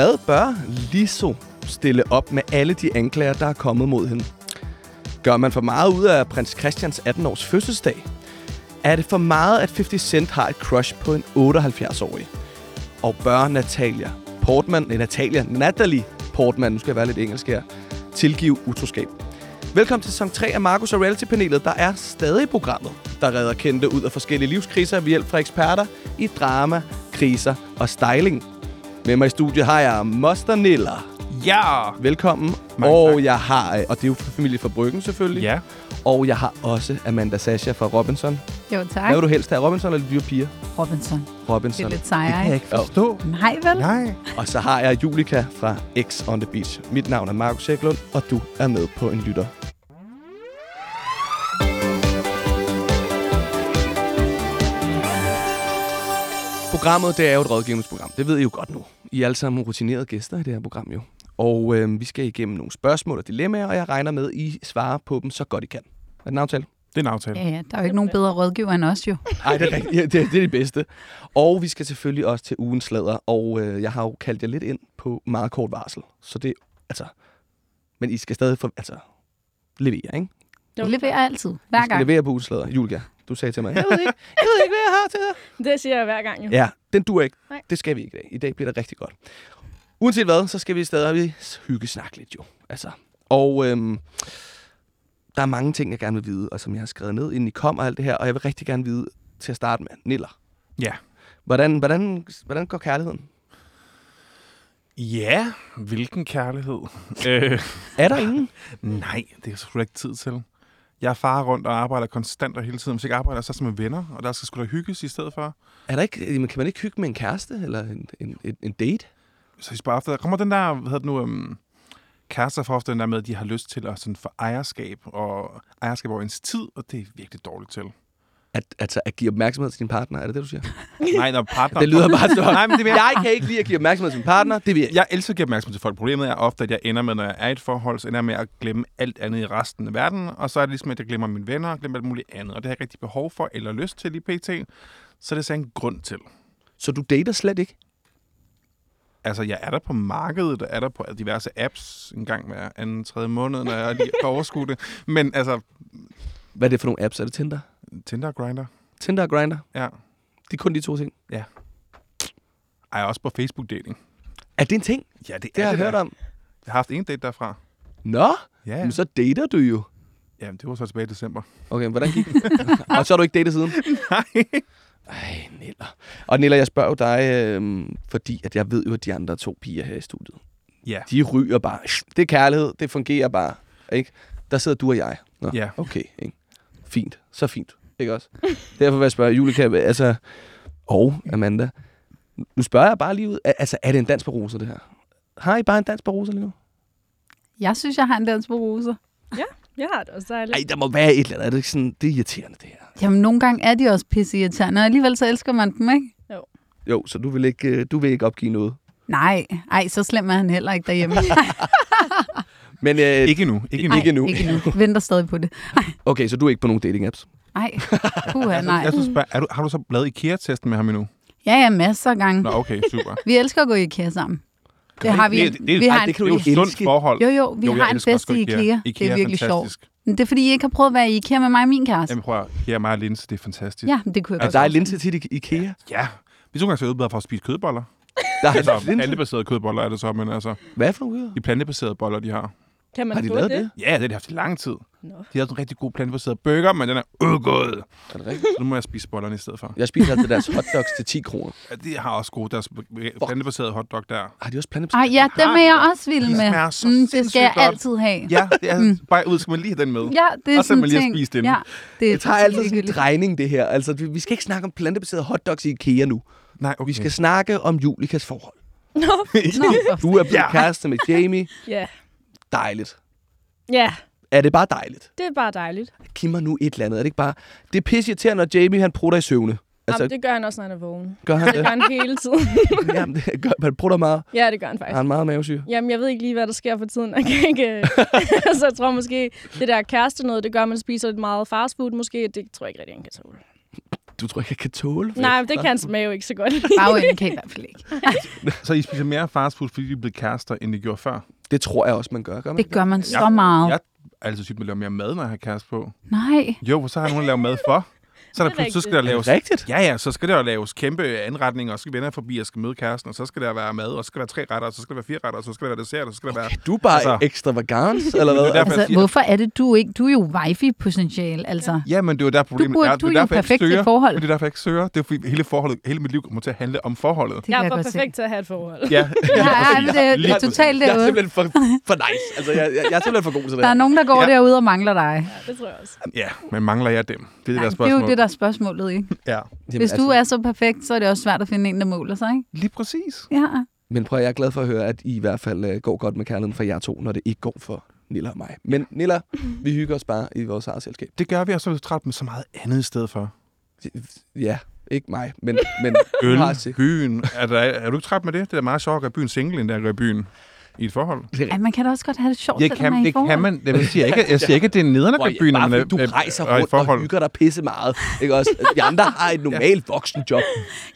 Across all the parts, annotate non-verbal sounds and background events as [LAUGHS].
Hvad bør Liso stille op med alle de anklager, der er kommet mod hende? Gør man for meget ud af prins Christians 18-års fødselsdag? Er det for meget, at 50 Cent har et crush på en 78-årig? Og bør Natalia Portman, nej, Natalia, Natalie Portman, nu skal jeg være lidt engelsk her, tilgive utroskab? Velkommen til sæson 3 af Markus og Reality-panelet. Der er stadig programmet, der redder kendte ud af forskellige livskriser ved hjælp fra eksperter i drama, kriser og styling. Med mig i studiet har jeg Moster Niller. Ja! Velkommen. Mange og tak. jeg har, øh, og det er jo familie fra Bryggen selvfølgelig. Ja. Og jeg har også Amanda Sasha fra Robinson. Jo, tak. Hvad vil du helst have, Robinson eller dyre piger? Robinson. Robinson. Det er lidt Det sejere, kan jeg ikke? ikke forstå. Nej, vel? Nej. Og så har jeg Julika fra X on the Beach. Mit navn er Markus Sæklund, og du er med på en lytter. Programmet, det er jo et rådgivningsprogram. Det ved I jo godt nu. I er alle sammen rutinerede gæster i det her program jo. Og øh, vi skal igennem nogle spørgsmål og dilemmaer, og jeg regner med, at I svarer på dem så godt I kan. Er det en aftale? Det er en aftale. Ja, ja, der er jo ikke nogen bedre rådgiver end os, jo. Nej, det er. Ja, det, er- det er det bedste. Og vi skal selvfølgelig også til ugens slader, og øh, jeg har jo kaldt jer lidt ind på meget kort varsel. Så det, altså... Men I skal stadig for, altså, levere, ikke? Vi leverer altid. Hver skal gang. levere på ugens slader. Julia, du sagde til mig, jeg ved ikke, jeg ved ikke hvad jeg har til dig. [LAUGHS] Det siger jeg hver gang, jo. Ja, den duer ikke. Nej. Det skal vi ikke i dag. I dag bliver det rigtig godt. Uanset hvad, så skal vi stadig hygge snakke lidt jo. Altså. Og øhm, der er mange ting, jeg gerne vil vide, og som jeg har skrevet ned, inden I kom og alt det her. Og jeg vil rigtig gerne vide til at starte med, Niller. Ja. Hvordan, hvordan, hvordan går kærligheden? Ja, hvilken kærlighed. øh, Er der ingen? [LAUGHS] nej, det er sgu ikke tid til. Jeg farer rundt og arbejder konstant og hele tiden. Hvis jeg ikke arbejder, så er med venner, og der skal sgu da hygges i stedet for. Er der ikke, kan man ikke hygge med en kæreste eller en, en, en, en date? Så jeg bare ofte, der kommer den der, hvad hedder det nu, um, kærester for ofte den der med, at de har lyst til at sådan få ejerskab, og ejerskab over ens tid, og det er virkelig dårligt til. At, altså, at give opmærksomhed til din partner, er det det, du siger? [LAUGHS] Nej, når partner... Det lyder bare så. Nej, men det vil Jeg kan ikke lide at give opmærksomhed til min partner, det vil jeg. Jeg elsker at give opmærksomhed til folk. Problemet er ofte, at jeg ender med, når jeg er i et forhold, så ender jeg med at glemme alt andet i resten af verden. Og så er det ligesom, at jeg glemmer mine venner og glemmer alt muligt andet. Og det har jeg ikke rigtig behov for eller lyst til i pt. Så det er så en grund til. Så du dater slet ikke? Altså, jeg er der på markedet, og er der på diverse apps en gang hver anden, tredje måned, når jeg lige kan overskue det. Men altså, Hvad er det for nogle apps? Er det Tinder? Tinder og Grindr, Tinder og Grindr? ja. Det er kun de to ting. Ej, også på Facebook-dating. Er det en ting? Ja, det, Det har jeg hørt om. Jeg har haft en date derfra. Nå, Ja, men så dater du jo. Jamen, det var så tilbage i december. Okay, hvordan gik det? [LAUGHS] og så har du ikke datet siden? Nej. Ej, Niller. Og Niller, jeg spørger jo dig, øh, fordi at jeg ved jo, at de andre to piger her i studiet, Ja. de ryger bare. Det er kærlighed, det fungerer bare. Ikke? Der sidder du og jeg. Nå, Ja. okay. Ikke? Fint. Så fint. Ikke også? Derfor vil jeg spørge Julika, altså, og Amanda. Nu spørger jeg bare lige ud. al- Altså, er det en dans på roser, det her? Har I bare en dans på roser lige nu? Jeg synes, jeg har en dans på roser. Jeg har det også dejligt. Ej, der må være et eller andet. Er det ikke sådan, det er irriterende, det her? Jamen, nogle gange er de også pisseirriterende, og alligevel så elsker man dem, ikke? Jo, så du vil ikke, øh, du vil ikke opgive noget. Nej, ej, så slem er han heller ikke derhjemme. [LAUGHS] Men øh, Ikke nu. Ikke nu. Ej, Ikke endnu. Ikke endnu. Venter stadig på det. okay, så du er ikke på nogen dating apps? Nej, puha, nej. Jeg synes bare, er du, har du så lavet IKEA-testen med ham endnu? Ja, ja, masser af gange. Nå, okay, super. Vi elsker at gå i IKEA sammen. Det har vi. Det, det, det, vi ej, har det, en, kan du ikke et sundt forhold. jo, jo, vi Jo, har en også i IKEA. IKEA. Det er er virkelig sjovt. Det er fordi, I ikke har prøvet at være i IKEA med mig og min kæreste. Jamen prøv at her er mig og Linse, det er fantastisk. Ja, det kunne jeg Er godt der er forestille linse til i IKEA? ja. Vi to gange så udbedre for at spise kødboller. Der er Altså, plantebaserede kødboller er det så, men altså, Hvad for nogle de plantebaserede boller, de har. Kan man Har de få lavet det? det? Ja, det har de haft i lang tid. Nå. De har sådan en rigtig god plantebaseret burger, men den er øh god. Er det rigtigt? Så nu må jeg spise bollerne i stedet for. Jeg spiser altid deres hotdogs til 10 kroner. Ja, de har også gode, deres plantebaserede hotdog der. Har de også plantet? Ej, ja, dem er jeg også vild De med. smager så Mm, det skal jeg godt. altid have. Ja, det er bare ud, skal man lige have den med. Ja, det er Og så sådan man lige ting. spist den. Ja, det er Det tager altid sådan en drejning, det her. Altså, vi, vi skal ikke snakke om plantebaserede hotdogs i IKEA nu. Nej, okay. Vi skal snakke om Julikas forhold. Nå, [LAUGHS] for Du er blevet Ja. kæreste med Jamie. ja. Dejligt. Ja, Er det bare dejligt? det er bare dejligt. Giv mig nu et eller andet. Er det ikke bare... Det er pisse irriterende, når Jamie han prutter i søvne. Altså, Jamen, det gør han også, når han er vågen. gør han [LAUGHS] Det det? gør han hele tiden. [LAUGHS] Jamen, det gør, han prutter meget. ja, det gør han Har faktisk. han meget mavesyre? Jamen, jeg ved ikke lige, hvad der sker for tiden. [LAUGHS] Jeg kan ikke... så jeg tror måske, det der kæreste noget, det gør, at man spiser lidt meget fast food måske. Det tror jeg ikke rigtig, han kan tåle. du tror ikke, jeg kan tåle? Nej, det kan hans mave ikke så godt. Bagenden kan i hvert fald ikke. Så I spiser mere fastfood, fordi I blevet kærester, end I gjorde før? Det tror jeg også, man gør. gør man Det gør man så Ja. meget. Jeg er altid sygt med at lave mere mad, når jeg har kæreste på. Nej. Jo, for så har jeg nogen at lave mad for. Så, er der Det er så skal der Er det laves... rigtigt? Ja, ja, så skal der jo laves kæmpe anretninger, og så skal venner forbi og skal møde kæresten, og så skal der være mad, og så skal der være tre retter, og så skal der være fire retter, og så skal der være dessert, og så skal der være... Du er bare Altså- ekstravagans, eller hvad? Det er derfor, Altså, siger- hvorfor er det du ikke? Du er jo wifi-potentiale, altså. Ja, men det er jo der problemet burde- er. du det er jo derfor, jeg ikke perfekt i søger. forhold. Men Det er derfor, jeg ikke søger. Det er fordi hele, forholdet, hele mit liv kommer til at handle om forholdet. Det Jeg er for se. perfekt til at have et forhold. Ja, [LAUGHS] Ja, ja, men det, det er totalt Jeg er simpelthen for, for nice. Altså, jeg, jeg, jeg er simpelthen for god til [LAUGHS] det Der er nogen, der går Ja. derude og mangler dig. Ja, det tror jeg også. ja, men mangler jeg dem? Det er det der det er spørgsmål. jo det, der er spørgsmålet, ikke? Ja, Jamen, Hvis du er så perfekt, så er det også svært at finde en, der måler sig, ikke? lige præcis. Ja. Men prøv at jeg er glad for at høre, at I i hvert fald uh, går godt med kærligheden for jer to, når det ikke går for Nilla og mig. Men Nilla, [LAUGHS] vi hygger os bare i vores eget selskab. Det gør vi, og så er vi træt med så meget andet i stedet for. Ja, ikke mig, men, men [LAUGHS] Øl, du har set- byen. Er, der, er du ikke træt med det? Det er meget sjovt at gøre byen single, end at gøre byen i et forhold. Ej, man kan da også godt have det sjovt, Det selvom kan, man er det kan man. Jeg siger ikke, jeg siger ikke at det er nederen at byen, når man er, du rejser er i et rundt og hygger dig pisse meget. Ikke også? De andre har et [LAUGHS] normalt voksenjob.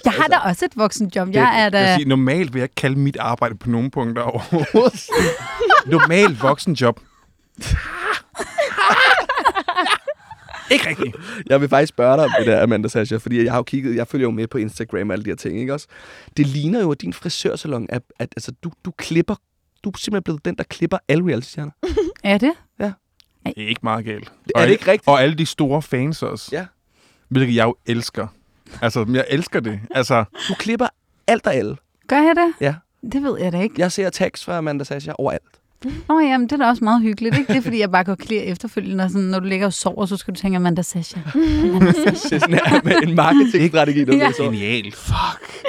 Jeg har da også et voksenjob. Jeg er Jeg da... vil sige, normalt vil jeg ikke kalde mit arbejde på nogle punkter overhovedet. [LAUGHS] normalt voksenjob. [LAUGHS] ikke rigtigt. Jeg vil faktisk spørge dig om det der, Amanda Sasha, fordi jeg har jo kigget, jeg følger jo med på Instagram og alle de her ting, ikke også? Det ligner jo, at din frisørsalon, at, at altså, du, du klipper, du er simpelthen blevet den, der klipper alle reality-stjerner. [LAUGHS] Er det? Det er ikke meget galt. Er det ikke rigtigt? Og alle de store fans også. Ja. Hvilket jeg jo elsker. Altså, jeg elsker det. Altså, Du klipper alt og alle. Gør jeg det? Ja. Det ved jeg da ikke. Jeg ser tags fra Amanda Sasha overalt. [LAUGHS] Nå, jamen, det er da også meget hyggeligt, ikke? Det er, fordi jeg bare går klæder efterfølgende, og sådan, når du ligger og sover, så skal du tænke, Amanda Sasha. Amanda [LAUGHS] Sasha. Det er sådan en marketingstrategi, der Ja. ja. så. genialt. Fuck.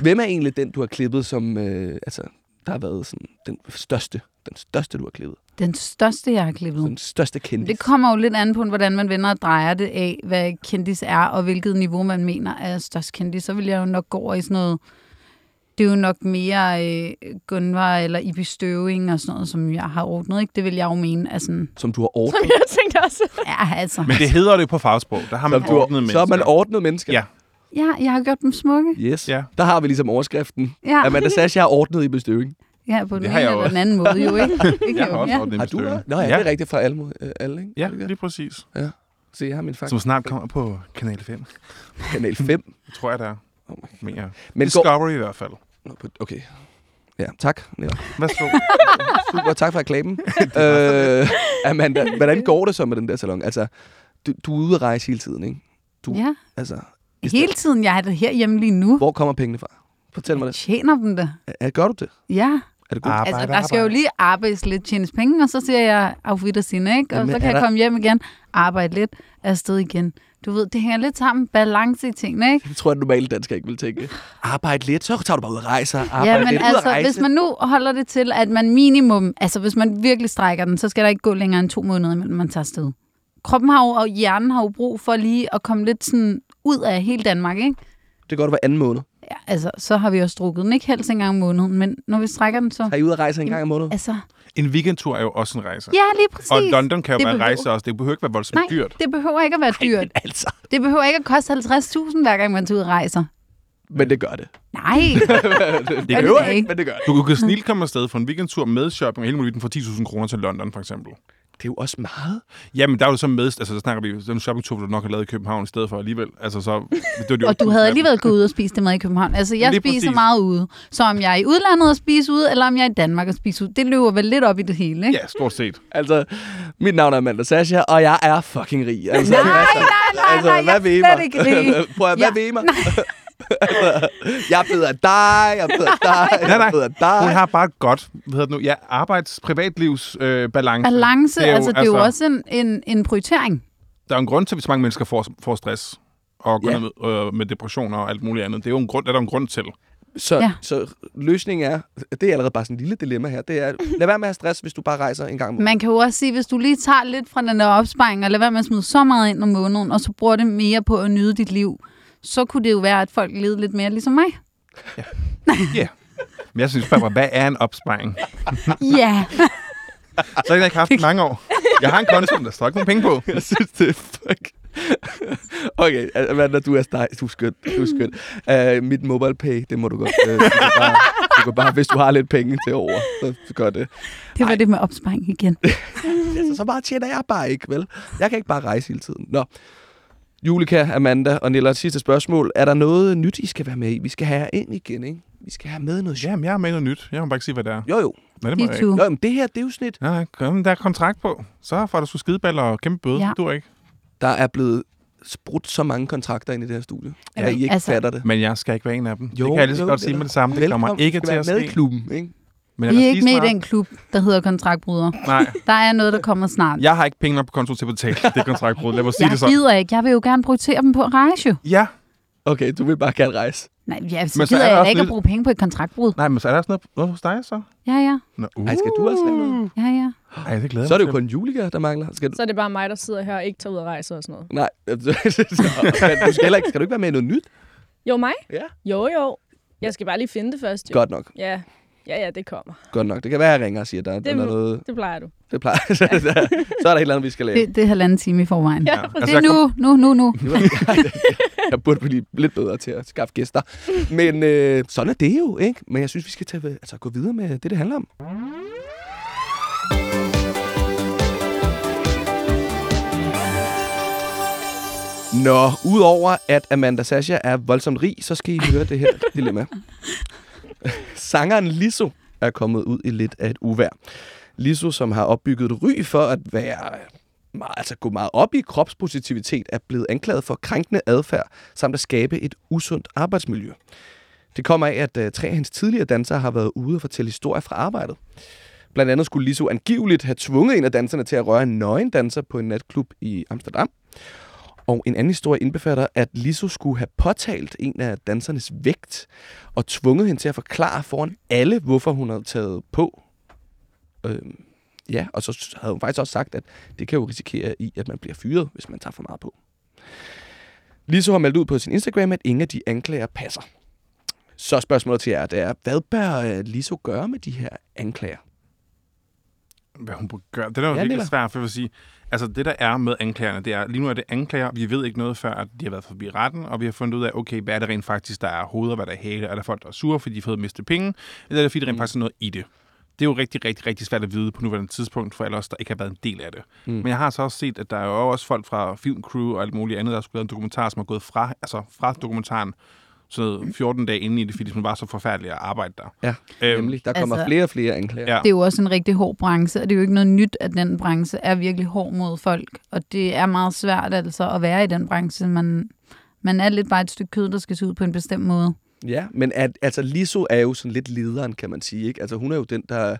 Hvem er egentlig den, du har klippet, som øh, altså, der har været sådan, den største, den største, du har klippet? Den største, jeg har klippet. Den største kendis? Det kommer jo lidt an på, hvordan man vender og drejer det af, hvad kendis er, og hvilket niveau man mener er størst kendis. Så vil jeg jo nok gå over i sådan noget... Det er jo nok mere øh, Gunvar eller Ibi Støving og sådan noget, som jeg har ordnet. Ikke? Det vil jeg jo mene er sådan... Som du har ordnet? Som jeg tænkte også. [LAUGHS] Ja, altså. Men det hedder det på fagsprog. Der har man Som du ordnet har, mennesker. så er man ordnet mennesker? Ja. Ja, jeg har gjort dem smukke. Yes. Ja. Der har vi ligesom overskriften. Ja, Amanda Sasha har ordnet i bestøvning. ja på den Det ene har jeg eller også. den anden måde jo, ikke? [LAUGHS] Det kan Jeg har også ja. ordnet Har en du stykke. også? Nå ja, ja, det er rigtigt fra alle, øh, alle ikke? Ja, det ikke det? lige præcis. Se, jeg har min faktisk Som snart kommer på Kanal 5. kanal 5. [LAUGHS] Det tror jeg, der er. Oh my Mere. Men går... Discovery i hvert fald. Okay. Ja, tak. Ja. Værsgo. [LAUGHS] Super, tak for reklamen. øh, Amanda, hvordan går det så med den der salon? Altså, du, du er ude at rejse hele tiden, ikke? Du, ja. Altså, i Hele tiden, jeg er det her hjemme lige nu. Hvor kommer pengene fra? Fortæl mig det. tjener dem da. Er, gør du det? Ja. Er det godt? Arbejde, Altså, der skal jo lige arbejdes lidt, tjenes penge, og så siger jeg auf Wiedersehen, ikke? Og Jamen, så kan jeg der- komme hjem igen, arbejde lidt, afsted igen. Du ved, det hænger lidt sammen, balance i tingene, ikke? Det tror jeg, at normale danskere ikke vil tænke. Arbejde lidt, så tager du bare ud og rejser. Arbejde Ja, men lidt, altså, rejse. hvis man nu holder det til, at man minimum, altså hvis man virkelig strækker den, så skal der ikke gå længere end to måneder, imellem man tager afsted. Kroppen har jo, og hjernen har jo brug for lige at komme lidt sådan ud af hele Danmark, ikke? Det kan godt være anden måned. Ja, altså, så har vi også drukket den, ikke helst en gang om måneden, men når vi strækker den, så... Har I ud at rejse en gang om måneden? Altså, En weekendtur er jo også en rejse. ja, lige præcis. Og London kan jo Det være en behøver- rejse også. Det behøver ikke være voldsomt Nej, dyrt. det behøver ikke at være dyrt. Altså. Det behøver ikke at koste 50.000 hver gang, man tager ud og rejser. Men det gør det. Nej, [LAUGHS] Det det behøver ikke. ikke, men det gør det. Du kan snilt komme afsted for en weekendtur med shopping og hele muligheden for 10.000 kroner til London, for eksempel. Det er jo også meget. Jamen, der er jo så med, altså så snakker vi, den shoppingtur, du nok har lavet i København i stedet for alligevel. Altså, så, det var det jo [LAUGHS] og du havde alligevel gået ud og spist det mad i København. Altså, jeg Lige spiser præcis. meget ude. Så om jeg er i udlandet og spiser ude, eller om jeg er i Danmark og spiser ude, det løber vel lidt op i det hele, ikke? Ja, stort set. Altså, mit navn er Amanda Sasha, og jeg er fucking rig. Altså, Nej, nej, nej, nej, jeg er vil I slet mig? ikke rig. [LAUGHS] Prøv at, hvad Ja, vil I mig? [LAUGHS] Altså, jeg er bedre end dig, jeg er bedre end dig, jeg Nej, er nej. bedre end dig. Hun har bare et godt, hvad hedder det nu, ja, arbejds privatlivs øh, balance. Balance, Det er jo- altså, det er jo altså- også en, en, en prioritering. Der er en grund til, at så mange mennesker får, får stress og går Ja. med, øh, med depressioner og alt muligt andet. Det er jo en grund, det er der en grund til. Så, Ja. så løsningen er, det er allerede bare sådan en lille dilemma her, det er, lad være med at have stress, hvis du bare rejser en gang om. Man kan jo også sige, hvis du lige tager lidt fra den der opsparing, og lader være med at smide så meget ind om måneden, og så bruger det mere på at nyde dit liv, så kunne det jo være, at folk levede lidt mere ligesom mig. Ja. Men jeg synes bare, hvad er en opsparing? Ja, [LAUGHS] Så har jeg ikke haft i mange år. Jeg har en konto, der står ikke nogen penge på. [LAUGHS] Jeg synes, det er fuck. Okay, Amanda, du er, steg, du er skøn. Du er skøn. Uh, mit mobile pay, det må du godt. Uh, du, kan bare, du kan bare, hvis du har lidt penge til over, så gør det. Det var det med opsparing igen. [LAUGHS] Altså, så meget tjener jeg bare ikke, vel? Jeg kan ikke bare rejse hele tiden. Nå. Julika, Amanda og Nilla, sidste spørgsmål. Er der noget nyt, I skal være med i? Vi skal have ind igen, ikke? Vi skal have med noget. Jamen, jeg er med noget nyt. Jeg må bare ikke sige, hvad det er. Jo, jo. Nej, det må jeg ikke. Jo, men det her, det er jo sådan et... Ja, kom, der er kontrakt på. Så får du sgu skideballer og kæmpe bøde. Ja. Ja. Du ikke. Der er blevet sprudt så mange kontrakter ind i det her studie. Ja, Jamen, I ikke altså- fatter det. Men jeg skal ikke være en af dem. Jo, det kan jeg lige så godt sige med det samme. Det kommer ikke til at være med i ske. klubben, ikke? Men Vi jeg er ikke med i den klub, der hedder kontraktbryder. Nej, Der er noget, der kommer snart. jeg har ikke penge nok på konto til at betale det kontraktbrud. Lad mig sige det Jeg sådan. gider ikke. Jeg vil jo gerne prioritere dem på at rejse. Ja. Okay, du vil bare gerne rejse. Nej, ja, så Men så gider er der jeg ikke at lidt- bruge penge på et kontraktbrud. Nej, men så er der også noget, noget hos dig, så? Ja, ja. Nå, uh. Ej, skal du også lave noget? Ja, ja. Ej, det glæder Så er det jo kun Julika, der mangler. Skal du... Så er det bare mig, der sidder her og ikke tager ud og rejser og sådan noget. Nej, [LAUGHS] du skal, ikke, skal du ikke være med i noget nyt? Jo, mig? Ja. Jo, jo. Jeg skal bare lige finde det først, jo. Godt nok, Ja, ja, ja, det kommer. godt nok. Det kan være, at jeg ringer og siger, at der, der er noget... Det plejer du. Det plejer. [LAUGHS] så er der et eller andet, vi skal lave. Det, det er halvanden time i forvejen. Ja, Ja. Det Altså, er jeg kom- nu, nu, nu, nu. [LAUGHS] Nu jeg burde blive lidt bedre til at skaffe gæster. Men øh, sådan er det jo, ikke? Men jeg synes, vi skal tage, altså, gå videre med det, det handler om. Nå, udover at Amanda Sasha er voldsomt rig, så skal I høre det her [LAUGHS] dilemma. [LAUGHS] Sangeren Liso er kommet ud i lidt af et uvær. Liso, som har opbygget et ry for at være meget, altså gå meget op i kropspositivitet, er blevet anklaget for krænkende adfærd, samt at skabe et usundt arbejdsmiljø. Det kommer af, at øh, tre af hendes tidligere dansere har været ude og fortælle historier fra arbejdet. Blandt andet skulle Liso angiveligt have tvunget en af danserne til at røre en nøgen danser på en natklub i Amsterdam. Og en anden historie indbefatter, at Liso skulle have påtalt en af dansernes vægt og tvunget hende til at forklare foran alle, hvorfor hun havde taget på. Øhm, ja, og så havde hun faktisk også sagt, at det kan jo risikere i, at man bliver fyret, hvis man tager for meget på. Liso har meldt ud på sin Instagram, at ingen af de anklager passer. Så spørgsmålet til jer, det er, hvad bør øh, Liso gøre med de her anklager? Hvad hun gøre. Det er jo Ja, virkelig svært, for jeg vil sige, altså det der er med anklagerne, det er, lige nu er det anklager, vi ved ikke noget før, at de har været forbi retten, og vi har fundet ud af, okay, hvad er det rent faktisk, der er hoved, og hvad der er hale? Er der folk, der er sure, fordi de har fået mistet penge? Eller er det fordi, der rent Mm. faktisk er noget i det? Det er jo rigtig, rigtig, rigtig svært at vide på nuværende tidspunkt, for alle os, der ikke har været en del af det. Mm. Men jeg har så også set, at der er jo også folk fra filmcrew og alt muligt andet, der har skulle lave en dokumentar, som er gået fra, altså fra dokumentaren sådan noget 14 dage inde i det, fordi det var så forfærdeligt at arbejde der. Ja, Øhm, nemlig. Der kommer altså- flere og flere anklager. Ja. Det er jo også en rigtig hård branche, og det er jo ikke noget nyt, at den branche er virkelig hård mod folk. Og det er meget svært altså at være i den branche. Man, man er lidt bare et stykke kød, der skal se ud på en bestemt måde. Ja, men at, altså Liso er jo sådan lidt lederen, kan man sige. Ikke? Altså hun er jo den, der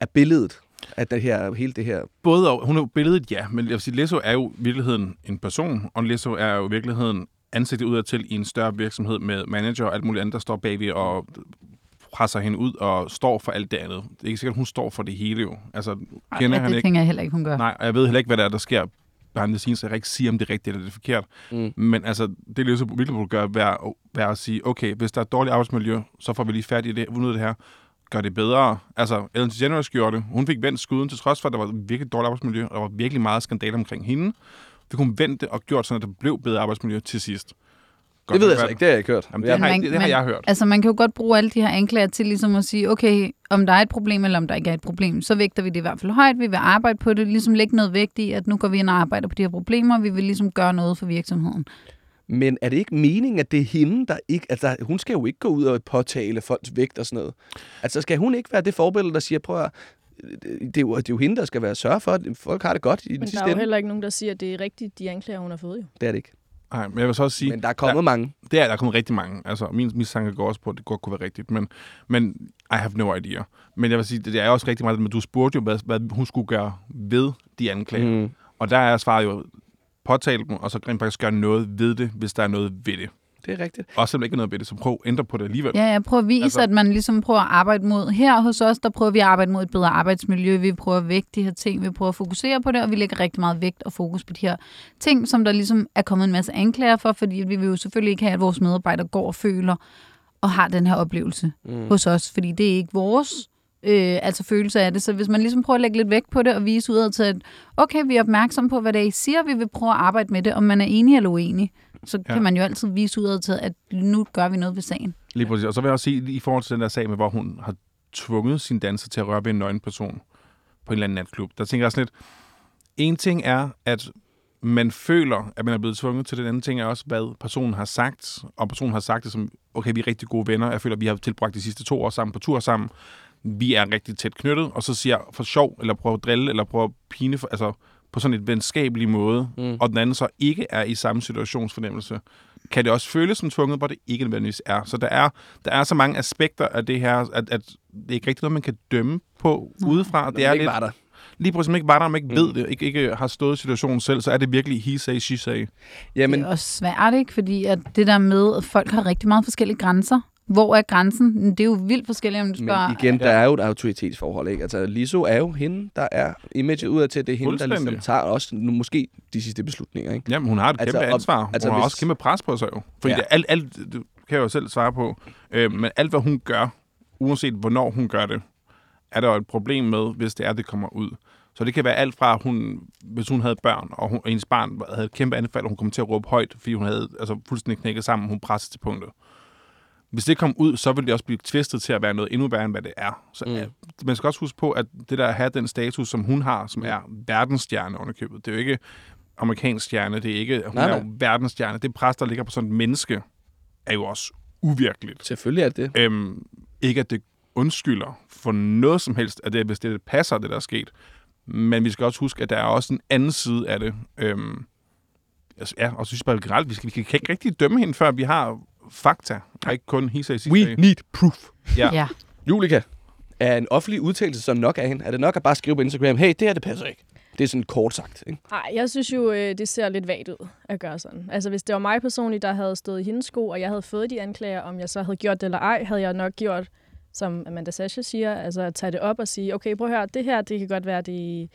er billedet af det her, hele det her. Både og, hun er jo billedet, ja, men jeg vil sige, Lesso er jo i virkeligheden en person, og Lesso er jo i virkeligheden ansigtet udadtil i en større virksomhed med manager og alt muligt andet, der står bagved og presser hende ud og står for alt det andet. Det er ikke sikkert, at hun står for det hele jo. Altså, kender ja, han det ikke? tænker jeg heller ikke, hun gør. Nej, og jeg ved heller ikke, hvad der er, der sker behind the scenes, så jeg kan ikke sige, om det er rigtigt eller det er forkert. Mm. Men altså, det Lesso virkelig burde gøre, være, være at sige, okay, hvis der er et dårligt arbejdsmiljø, så får vi lige fat i det, ud af det her. Gør det bedre. Altså, Ellen DeGeneres gjorde det. Hun fik vendt skuden, til trods for, at der var virkelig dårligt arbejdsmiljø, og der var virkelig meget skandale omkring hende. Fik hun vendt det og gjort sådan, at der blev bedre arbejdsmiljø til sidst. Det ved jeg så ikke, det har jeg ikke hørt. Jamen, det, har, man- det har men- jeg hørt. Altså, man kan jo godt bruge alle de her anklager til ligesom at sige, okay, om der er et problem, eller om der ikke er et problem, så vægter vi det i hvert fald højt. Vi vil arbejde på det, ligesom lægge noget vægt i, at nu går vi ind og arbejder på de her problemer. Vi vil ligesom gøre noget for virksomheden. Men er det ikke meningen, at det er hende, der ikke... Altså, hun skal jo ikke gå ud og påtale folks vægt og sådan noget. Altså, skal hun ikke være det forbillede, der siger, prøv at det er, jo, det er jo hende, der skal være sørge for, at folk har det godt i den Men der sidste er jo ende. heller ikke nogen, der siger, at det er rigtigt, de anklager, hun har fået jo. Det er det ikke. Nej, men jeg vil så også sige, Men der er kommet mange. det er, der er kommet rigtig mange. Altså, min mistanke går også på, at det godt kunne være rigtigt. Men, men I have no idea. Men jeg vil sige, det er også rigtig meget, men du spurgte jo, hvad, hvad hun skulle gøre ved de anklager. Mm. Og der er svaret jo, påtale dem, og så rent faktisk gøre noget ved det, hvis der er noget ved det. Det er rigtigt. Og selvom ikke noget ved det, så prøv at ændre på det alligevel. Ja, jeg prøver at vise, Altså- at man ligesom prøver at arbejde mod. Her hos os, der prøver vi at arbejde mod et bedre arbejdsmiljø. Vi prøver at vægte de her ting. Vi prøver at fokusere på det, og vi lægger rigtig meget vægt og fokus på de her ting, som der ligesom er kommet en masse anklager for, fordi vi vil jo selvfølgelig ikke have, at vores medarbejdere går og føler og har den her oplevelse mm. hos os, fordi det er ikke vores øh, altså følelse af det. Så hvis man ligesom prøver at lægge lidt vægt på det og vise udad til, at okay, vi er opmærksom på, hvad det er, I siger, vi vil prøve at arbejde med det, om man er enig eller uenig. Så Ja. kan man jo altid vise udad til, at nu gør vi noget ved sagen. Lige præcis. Og så vil jeg også sige, i forhold til den der sag med, hvor hun har tvunget sin danser til at røre ved en nøgen person på en eller anden natklub, der tænker jeg sådan lidt, en ting er, at man føler, at man er blevet tvunget til. Den anden ting er også, hvad personen har sagt. Og personen har sagt det som, okay, vi er rigtig gode venner. Jeg føler, at vi har tilbragt de sidste to år sammen på tur sammen. Vi er rigtig tæt knyttet. Og så siger jeg for sjov, eller prøve at drille, eller prøve at pine, for, altså på sådan et venskabelig måde, mm. og den anden så ikke er i samme situationsfornemmelse, kan det også føles som tvunget, hvor det ikke nødvendigvis er. Så der er, der er så mange aspekter af det her, at, at det er ikke rigtig noget, man kan dømme på udefra. Det er ikke lidt, var der. lige præcis, ikke var der, man ikke mm. ved det, ikke, ikke har stået i situationen selv, så er det virkelig he say, she say. Jamen, Det er også svært, ikke? Fordi at det der med, at folk har rigtig meget forskellige grænser. Hvor er grænsen? Det er jo vildt forskelligt, om du spørger... Men igen, der er jo et autoritetsforhold, ikke? Altså, Liso er jo hende, der er image ud til, det er hende, der ligesom tager også nu, måske de sidste beslutninger, ikke? Jamen, hun har et Altså, kæmpe og- ansvar. Hun altså, har hvis- også kæmpe pres på sig jo. Fordi Ja. ja. det, alt, alt, det kan jeg jo selv svare på, øh, men alt, hvad hun gør, uanset hvornår hun gør det, er der jo et problem med, hvis det er, det kommer ud. Så det kan være alt fra, hun, hvis hun havde børn, og, hun, og hendes barn havde et kæmpe anfald, og hun kom til at råbe højt, fordi hun havde altså, fuldstændig knækket sammen, hun pressede til punktet. Hvis det kom ud, så vil det også blive tvistet til at være noget endnu værre, end hvad det er. Så Mm. mm. man skal også huske på, at det der at have den status, som hun har, som er verdensstjerne underkøbet, det er jo ikke amerikansk stjerne, det er ikke, hun Nej, nej, er jo verdensstjerne. Det pres, der ligger på sådan et menneske, er jo også uvirkeligt. Selvfølgelig er det det. Øhm, ikke at det undskylder for noget som helst, at det, hvis det passer, det der er sket. Men vi skal også huske, at der er også en anden side af det. Øhm, altså, ja, og så synes jeg bare generelt, vi, skal, vi kan ikke rigtig dømme hende, før vi har fakta, og ikke kun he say, she We need proof. Ja. Ja. Julika, er en offentlig udtalelse så nok af hende? Er det nok at bare skrive på Instagram, hey, det her, det passer ikke? Det er sådan kort sagt, ikke? Nej, jeg synes jo, øh, det ser lidt vagt ud at gøre sådan. Altså, hvis det var mig personligt, der havde stået i hendes sko, og jeg havde fået de anklager, om jeg så havde gjort det eller ej, havde jeg nok gjort, som Amanda Sasha siger, altså at tage det op og sige, okay, prøv at høre, det her, det kan godt være, det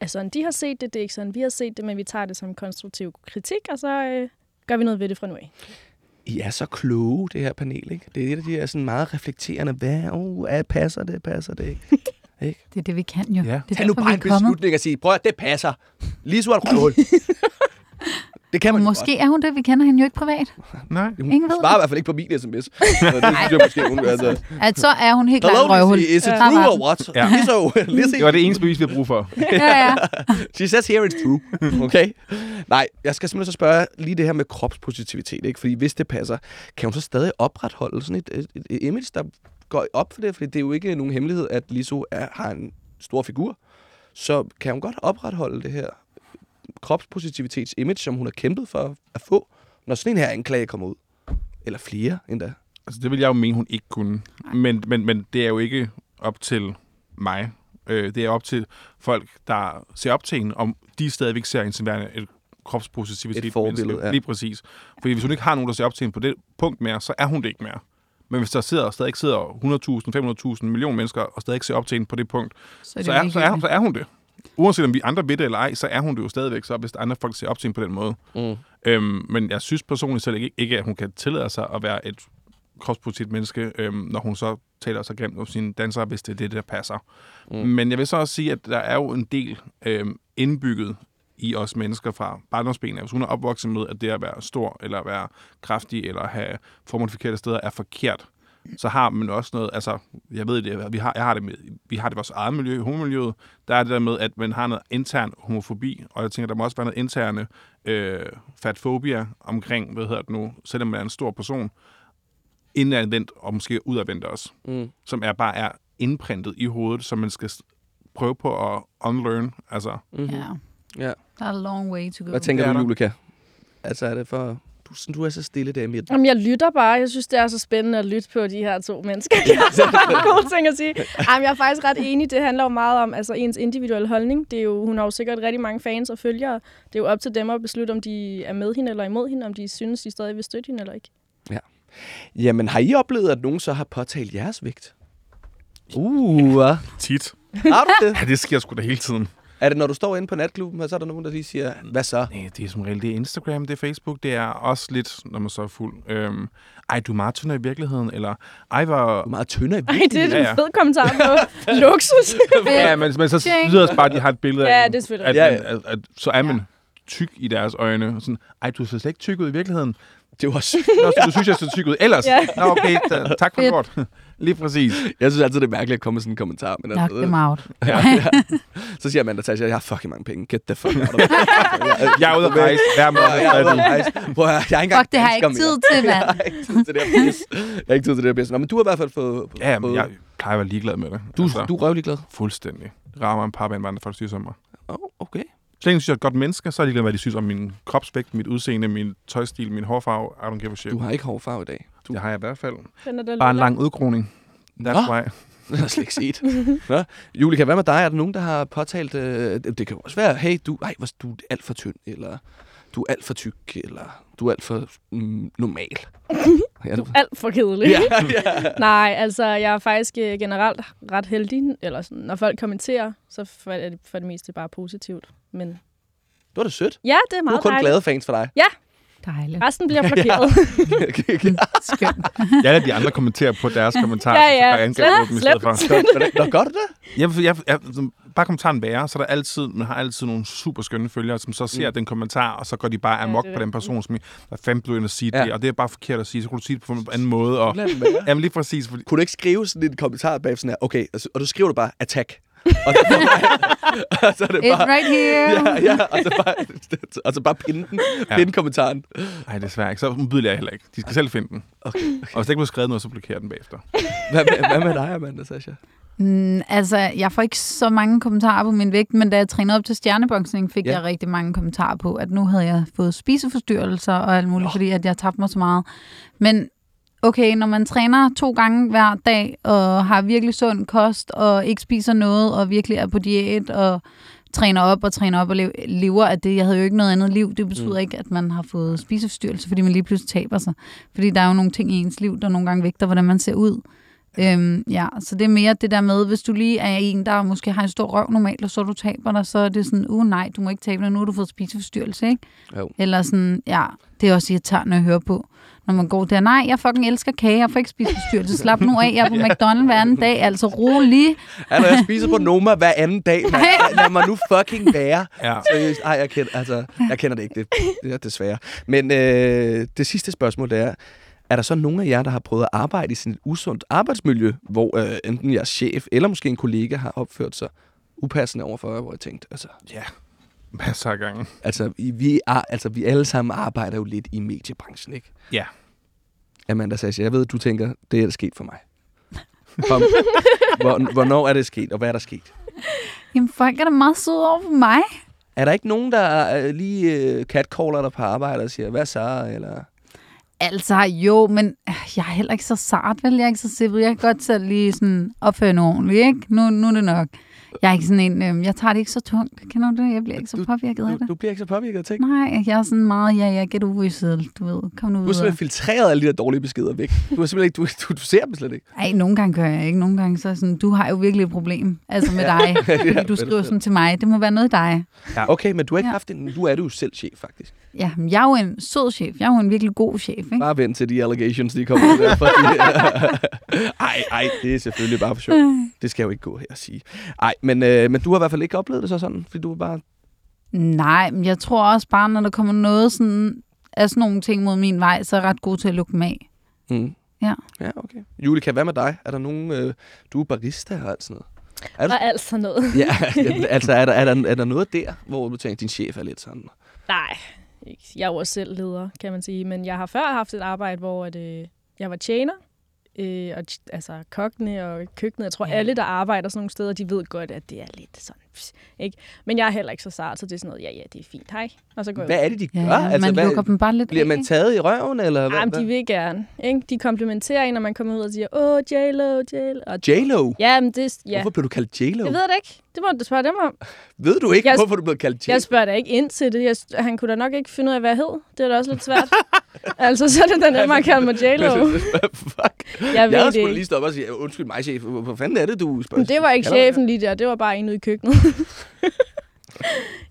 er sådan, de har set det, det er ikke sådan, vi har set det, men vi tager det som konstruktiv kritik, og så øh, gør vi noget ved det fra nu af. I er så kloge, det her panel, ikke? Det er et af de her sådan meget reflekterende, hvad, oh, er, passer det, passer det ikke? [LAUGHS] ikke? Det er det, vi kan jo. Ja. Det er Tag nu bare en beslutning og sige, prøv at det passer. Lige så et røvhul. [LAUGHS] det kan man Måske er hun det. Vi kender hende jo ikke privat. Nej. Hun Ingen ved svarer i hvert fald ikke på min sms. Så det synes jeg måske, hun altså. At så er hun helt klart røvhul. Is it Ja. true or what? Ja. Lizzo, Lizzie. [LAUGHS] Det var det eneste bevis, vi har brug for. Ja, ja. [LAUGHS] She says here it's true. Okay? Nej, jeg skal simpelthen så spørge lige det her med kropspositivitet, ikke? Fordi hvis det passer, kan hun så stadig opretholde sådan et, et, et image, der går op for det? Fordi det er jo ikke nogen hemmelighed, at Lizzo er, har en stor figur. Så kan hun godt opretholde det her kropspositivitets-image, som hun har kæmpet for at få, når sådan en her anklage kommer ud? Eller flere endda. Altså, det vil jeg jo mene, hun ikke kunne. Men, men, men det er jo ikke op til mig. Øh, det er op til folk, der ser op til hende, om de stadigvæk ser hende som værende et kropspositivitet. Et forbillede, menneske. ja. Lige præcis. Fordi hvis hun ikke har nogen, der ser op til hende på det punkt mere, så er hun det ikke mere. Men hvis der sidder, stadig sidder 100.000, 500.000 millioner mennesker, og stadig ser op til hende på det punkt, Så er så er, så, er, så er hun det. Uanset om vi andre ved det eller ej, så er hun det jo stadigvæk, så hvis andre folk ser op til hende på den måde. Mm. Øhm, men jeg synes personligt selv ikke, ikke, at hun kan tillade sig at være et kropspositivt menneske, øhm, når hun så taler så grimt om sine dansere, hvis det er det, der passer. Mm. Men jeg vil så også sige, at der er jo en del øhm, indbygget i os mennesker fra barndomsbenene. Hvis hun er opvokset med, at det at være stor, eller at være kraftig, eller have forkerte steder, er forkert, så har man også noget, altså, jeg ved det, vi har, jeg har det med, vi har det i vores eget miljø, i homomiljøet, der er det der med, at man har noget intern homofobi, og jeg tænker, der må også være noget interne øh, fatfobia omkring, hvad hedder det nu, selvom man er en stor person, indadvendt og måske udadvendt også, Mm. som er bare er indprintet i hovedet, som man skal prøve på at unlearn. Altså, Mm-hmm. Ja. Ja. Der er a long way to go. Hvad tænker er du. Julika? Altså, er det for... Du, du er så stille der midt. Jamen, jeg lytter bare. Jeg synes, det er så spændende at lytte på de her to mennesker. De har så mange gode ting at sige. Jamen, jeg er faktisk ret enig. Det handler jo meget om altså, ens individuelle holdning. Det er jo, hun har jo sikkert rigtig mange fans og følgere. Det er jo op til dem at beslutte, om de er med hende eller imod hende, om de synes, de stadig vil støtte hende eller ikke. Jamen, har I oplevet, at nogen så har påtalt jeres vægt? Uh, tit. har du det? Ja, det sker sgu da hele tiden. Er det, når du står inde på natklubben, og så er der nogen, der lige siger, hvad så? Nej, det er som regel det er Instagram, det er Facebook, det er også lidt, når man så er fuld. Øhm, ej, du er meget tyndere i virkeligheden, eller ej, Du hvor... er meget tyndere i Ej, det er Ja, en ja. fed kommentar på [LAUGHS] luksus. Ja, men, men så lyder det bare, at de har et billede Ja, af, det er selvfølgelig at, Ja, at, ja. at, at, så er man tyk i deres øjne. Og Sådan, ej, du ser slet ikke tyk ud i virkeligheden. Det var sygt. Nå, så du synes, jeg ser tyk ud ellers? Ja. Nå, okay, tak for godt. Lige præcis. Jeg synes altid, det er mærkeligt at komme med sådan en kommentar. Men Knock them out. Ja, ja. Så siger Amanda Tasha, jeg har fucking mange penge. Get the fuck out of here. [LAUGHS] Jeg er ude at rejse hver måned. Jeg er ude at rejse. Prøv at høre, jeg er ikke engang Fuck, det har jeg ikke tid til, [LAUGHS] Jeg mand. har ikke tid til det her pis. Jeg har ikke tid til det her pis. Nå, men du har i hvert fald fået... Ja, men jeg plejer at være ligeglad med det. Du, altså, du er røvlig glad. Fuldstændig. Det rammer en par med andre folk synes om mig. Oh, okay. Så længe synes, jeg er et godt menneske, så er de ligeglad, hvad de synes om min kropsvægt, mit udseende, min tøjstil, min hårfarve. I don't give a shit. Du har ikke hård farve i dag. Du Det har jeg i hvert fald. Den er der Bare en lang udgroning. That's Nå. why. [LAUGHS] Det har jeg slet ikke set. [LAUGHS] Nå, Julika, hvad med dig? Er der nogen, der har påtalt... Øh, det det kan jo også være, hey, du, ej, du er alt for tynd, eller du er alt for tyk, eller du er alt for mm, normal. [LAUGHS] ja, du, Alt for kedelig. ja, ja. Nej, altså jeg er faktisk øh, generelt ret heldig, eller sådan, når folk kommenterer, så for- er det for det meste bare positivt. Men Det var da sødt. ja, det er Du meget har kun dejligt. glade fans for dig. Dejligt. Resten bliver [LAUGHS] blokeret. [LAUGHS] Skønt. Jeg lader de andre kommentere på deres [LAUGHS] kommentarer, Ja, ja. så jeg angriber dem i stedet for. Nå, gør du det? Jeg, jeg, jeg, bare kommentaren være, så er der altid, man har altid nogle super skønne følgere, som så ser mm. den kommentar, og så går de bare amok er på den person, som hvad fanden blev jeg at sige Ja. det, og det er bare forkert at sige, så kunne du sige det på en anden måde. Og, jamen lige præcis, fordi, Kunne du ikke skrive sådan en kommentar bag sådan her, okay, altså, og du skriver det bare, attack. Og så, [LAUGHS] og så er det It's bare... right here. Ja, ja, og så bare, og så bare pinde den, Ja. pinde kommentaren. nej, desværre ikke, så modbydelig jeg heller ikke. De skal selv finde den. Okay, Og hvis der ikke bliver skrevet noget, så blokerer den bagefter. Hvad med, hvad med dig, Amanda, Sasha? Mm, altså, jeg får ikke så mange kommentarer på min vægt, men da jeg trænede op til stjerneboksning, fik ja. jeg rigtig mange kommentarer på, at nu havde jeg fået spiseforstyrrelser og alt muligt, oh. fordi at jeg tabte mig så meget. Men okay, når man træner to gange hver dag, og har virkelig sund kost, og ikke spiser noget, og virkelig er på diæt, og træner op og træner op og lev- lever af det. Jeg havde jo ikke noget andet liv. Det betyder mm. ikke, at man har fået spiseforstyrrelse, fordi man lige pludselig taber sig. Fordi der er jo nogle ting i ens liv, der nogle gange vægter, hvordan man ser ud. Øhm, ja, så det er mere det der med, hvis du lige er en, der måske har en stor røv normalt, og så du taber dig, så er det sådan, uh nej, du må ikke tabe dig, nu har du fået spiseforstyrrelse, ikke? Jo. Eller sådan, ja, det er også irriterende at høre på, når man går der, nej, jeg fucking elsker kage, jeg får ikke spiseforstyrrelse, slap nu af, jeg er på [LAUGHS] McDonald's hver anden dag, altså rolig. Altså, jeg spiser på Noma hver anden dag, mand. Lad mig nu fucking være. Ja. Seriøst, ej, jeg kender, altså, jeg kender det ikke, det, det er desværre. Men øh, det sidste spørgsmål, det er, er der så nogen af jer, der har prøvet at arbejde i sådan et usundt arbejdsmiljø, hvor øh, enten jeres chef eller måske en kollega har opført sig upassende overfor jer, hvor jeg tænkte, altså, Ja, masser af gange. altså, vi, vi, er, altså, vi alle sammen arbejder jo lidt i mediebranchen, ikke? Ja. Amanda Sasha, jeg ved, du tænker, det er der sket for mig. Kom. Hvor, hvornår er det sket, og hvad er der sket? Jamen, folk er da meget søde over for mig. Er der ikke nogen, der øh, lige øh, catcaller dig på arbejde og siger, hvad så? Eller... Altså, jo, men øh, jeg er heller ikke så sart, vel? Jeg er ikke så simpel. Jeg kan godt selv lige sådan opføre noget ordentligt, ikke? Nu, nu er det nok. Jeg er ikke sådan en, øh, jeg tager det ikke så tungt. Kender du det? Jeg bliver ikke så Du- påvirket af Du, det. du bliver ikke så påvirket af ting. Nej, jeg er sådan meget, ja, ja, get over yourself, du ved. Kom nu Du har videre. simpelthen filtreret alle de der dårlige beskeder væk. Du, har simpelthen ikke, du, du, du ser dem slet ikke. Ej, nogle gange gør jeg ikke. Nogle gange så er jeg sådan, du har jo virkelig et problem. Altså med dig. [LAUGHS] Fordi Ja, du skriver sådan til mig, det må være noget dig. Okay, men du har ikke Ja. haft en... Nu er du jo selv chef, faktisk. Ja, men jeg er jo en sød chef. Jeg er jo en virkelig god chef, ikke? Bare vent til de allegations, de kommer ud der. Fordi, [LAUGHS] ej, ej, det er selvfølgelig bare for sjov. Det skal jeg jo ikke gå her og sige. Ej, men, øh, men du har i hvert fald ikke oplevet det så sådan, fordi du er bare... Nej, men jeg tror også bare, når der kommer noget sådan, af sådan nogle ting mod min vej, så er jeg ret god til at lukke dem af. Mm. Ja. Ja, okay. Julika, hvad med dig? Er der nogen... Øh, du er barista og alt sådan noget. Er du, Og alt sådan noget. ja, altså er der, er, der, er der noget der, hvor du tænker, at din chef er lidt sådan... Nej. Jeg er jo også selv leder, kan man sige. Men jeg har før haft et arbejde, hvor at, øh, jeg var tjener. Øh, og altså kokkene og køkkenet. Jeg tror, Ja. ja. alle, der arbejder sådan nogle steder, de ved godt, at det er lidt sådan. pss, Ikke? Men jeg er heller ikke så sart, så det er sådan noget, ja, ja, det er fint, hej. Og så går Hvad er det, de Ja, gør? altså, man hvad, lukker dem bare lidt Bliver af. man taget i røven, eller hvad? Jamen, de vil gerne. Ikke? De komplimenterer en, når man kommer ud og siger, åh, J-Lo, J-Lo. Og- J-Lo? Ja, men det, ja. Hvorfor blev du kaldt J-Lo? Jeg ved det ikke. Det må du spørge dem om. Ved du ikke, Jeg- hvorfor du blev kaldt J-Lo? Jeg spørger da ikke ind til det. Jeg, han kunne da nok ikke finde ud af, hvad jeg hed. Det er da også lidt svært. [LAUGHS] altså, så er det da nemmere at kalde mig J-Lo. [LAUGHS] Fuck. Jeg Jeg havde ikke. lige stoppet og sige, undskyld mig, chef. Hvor fanden er det, du spørger? Men det var ikke chefen lige der. Det var bare en ude i køkkenet. [LAUGHS]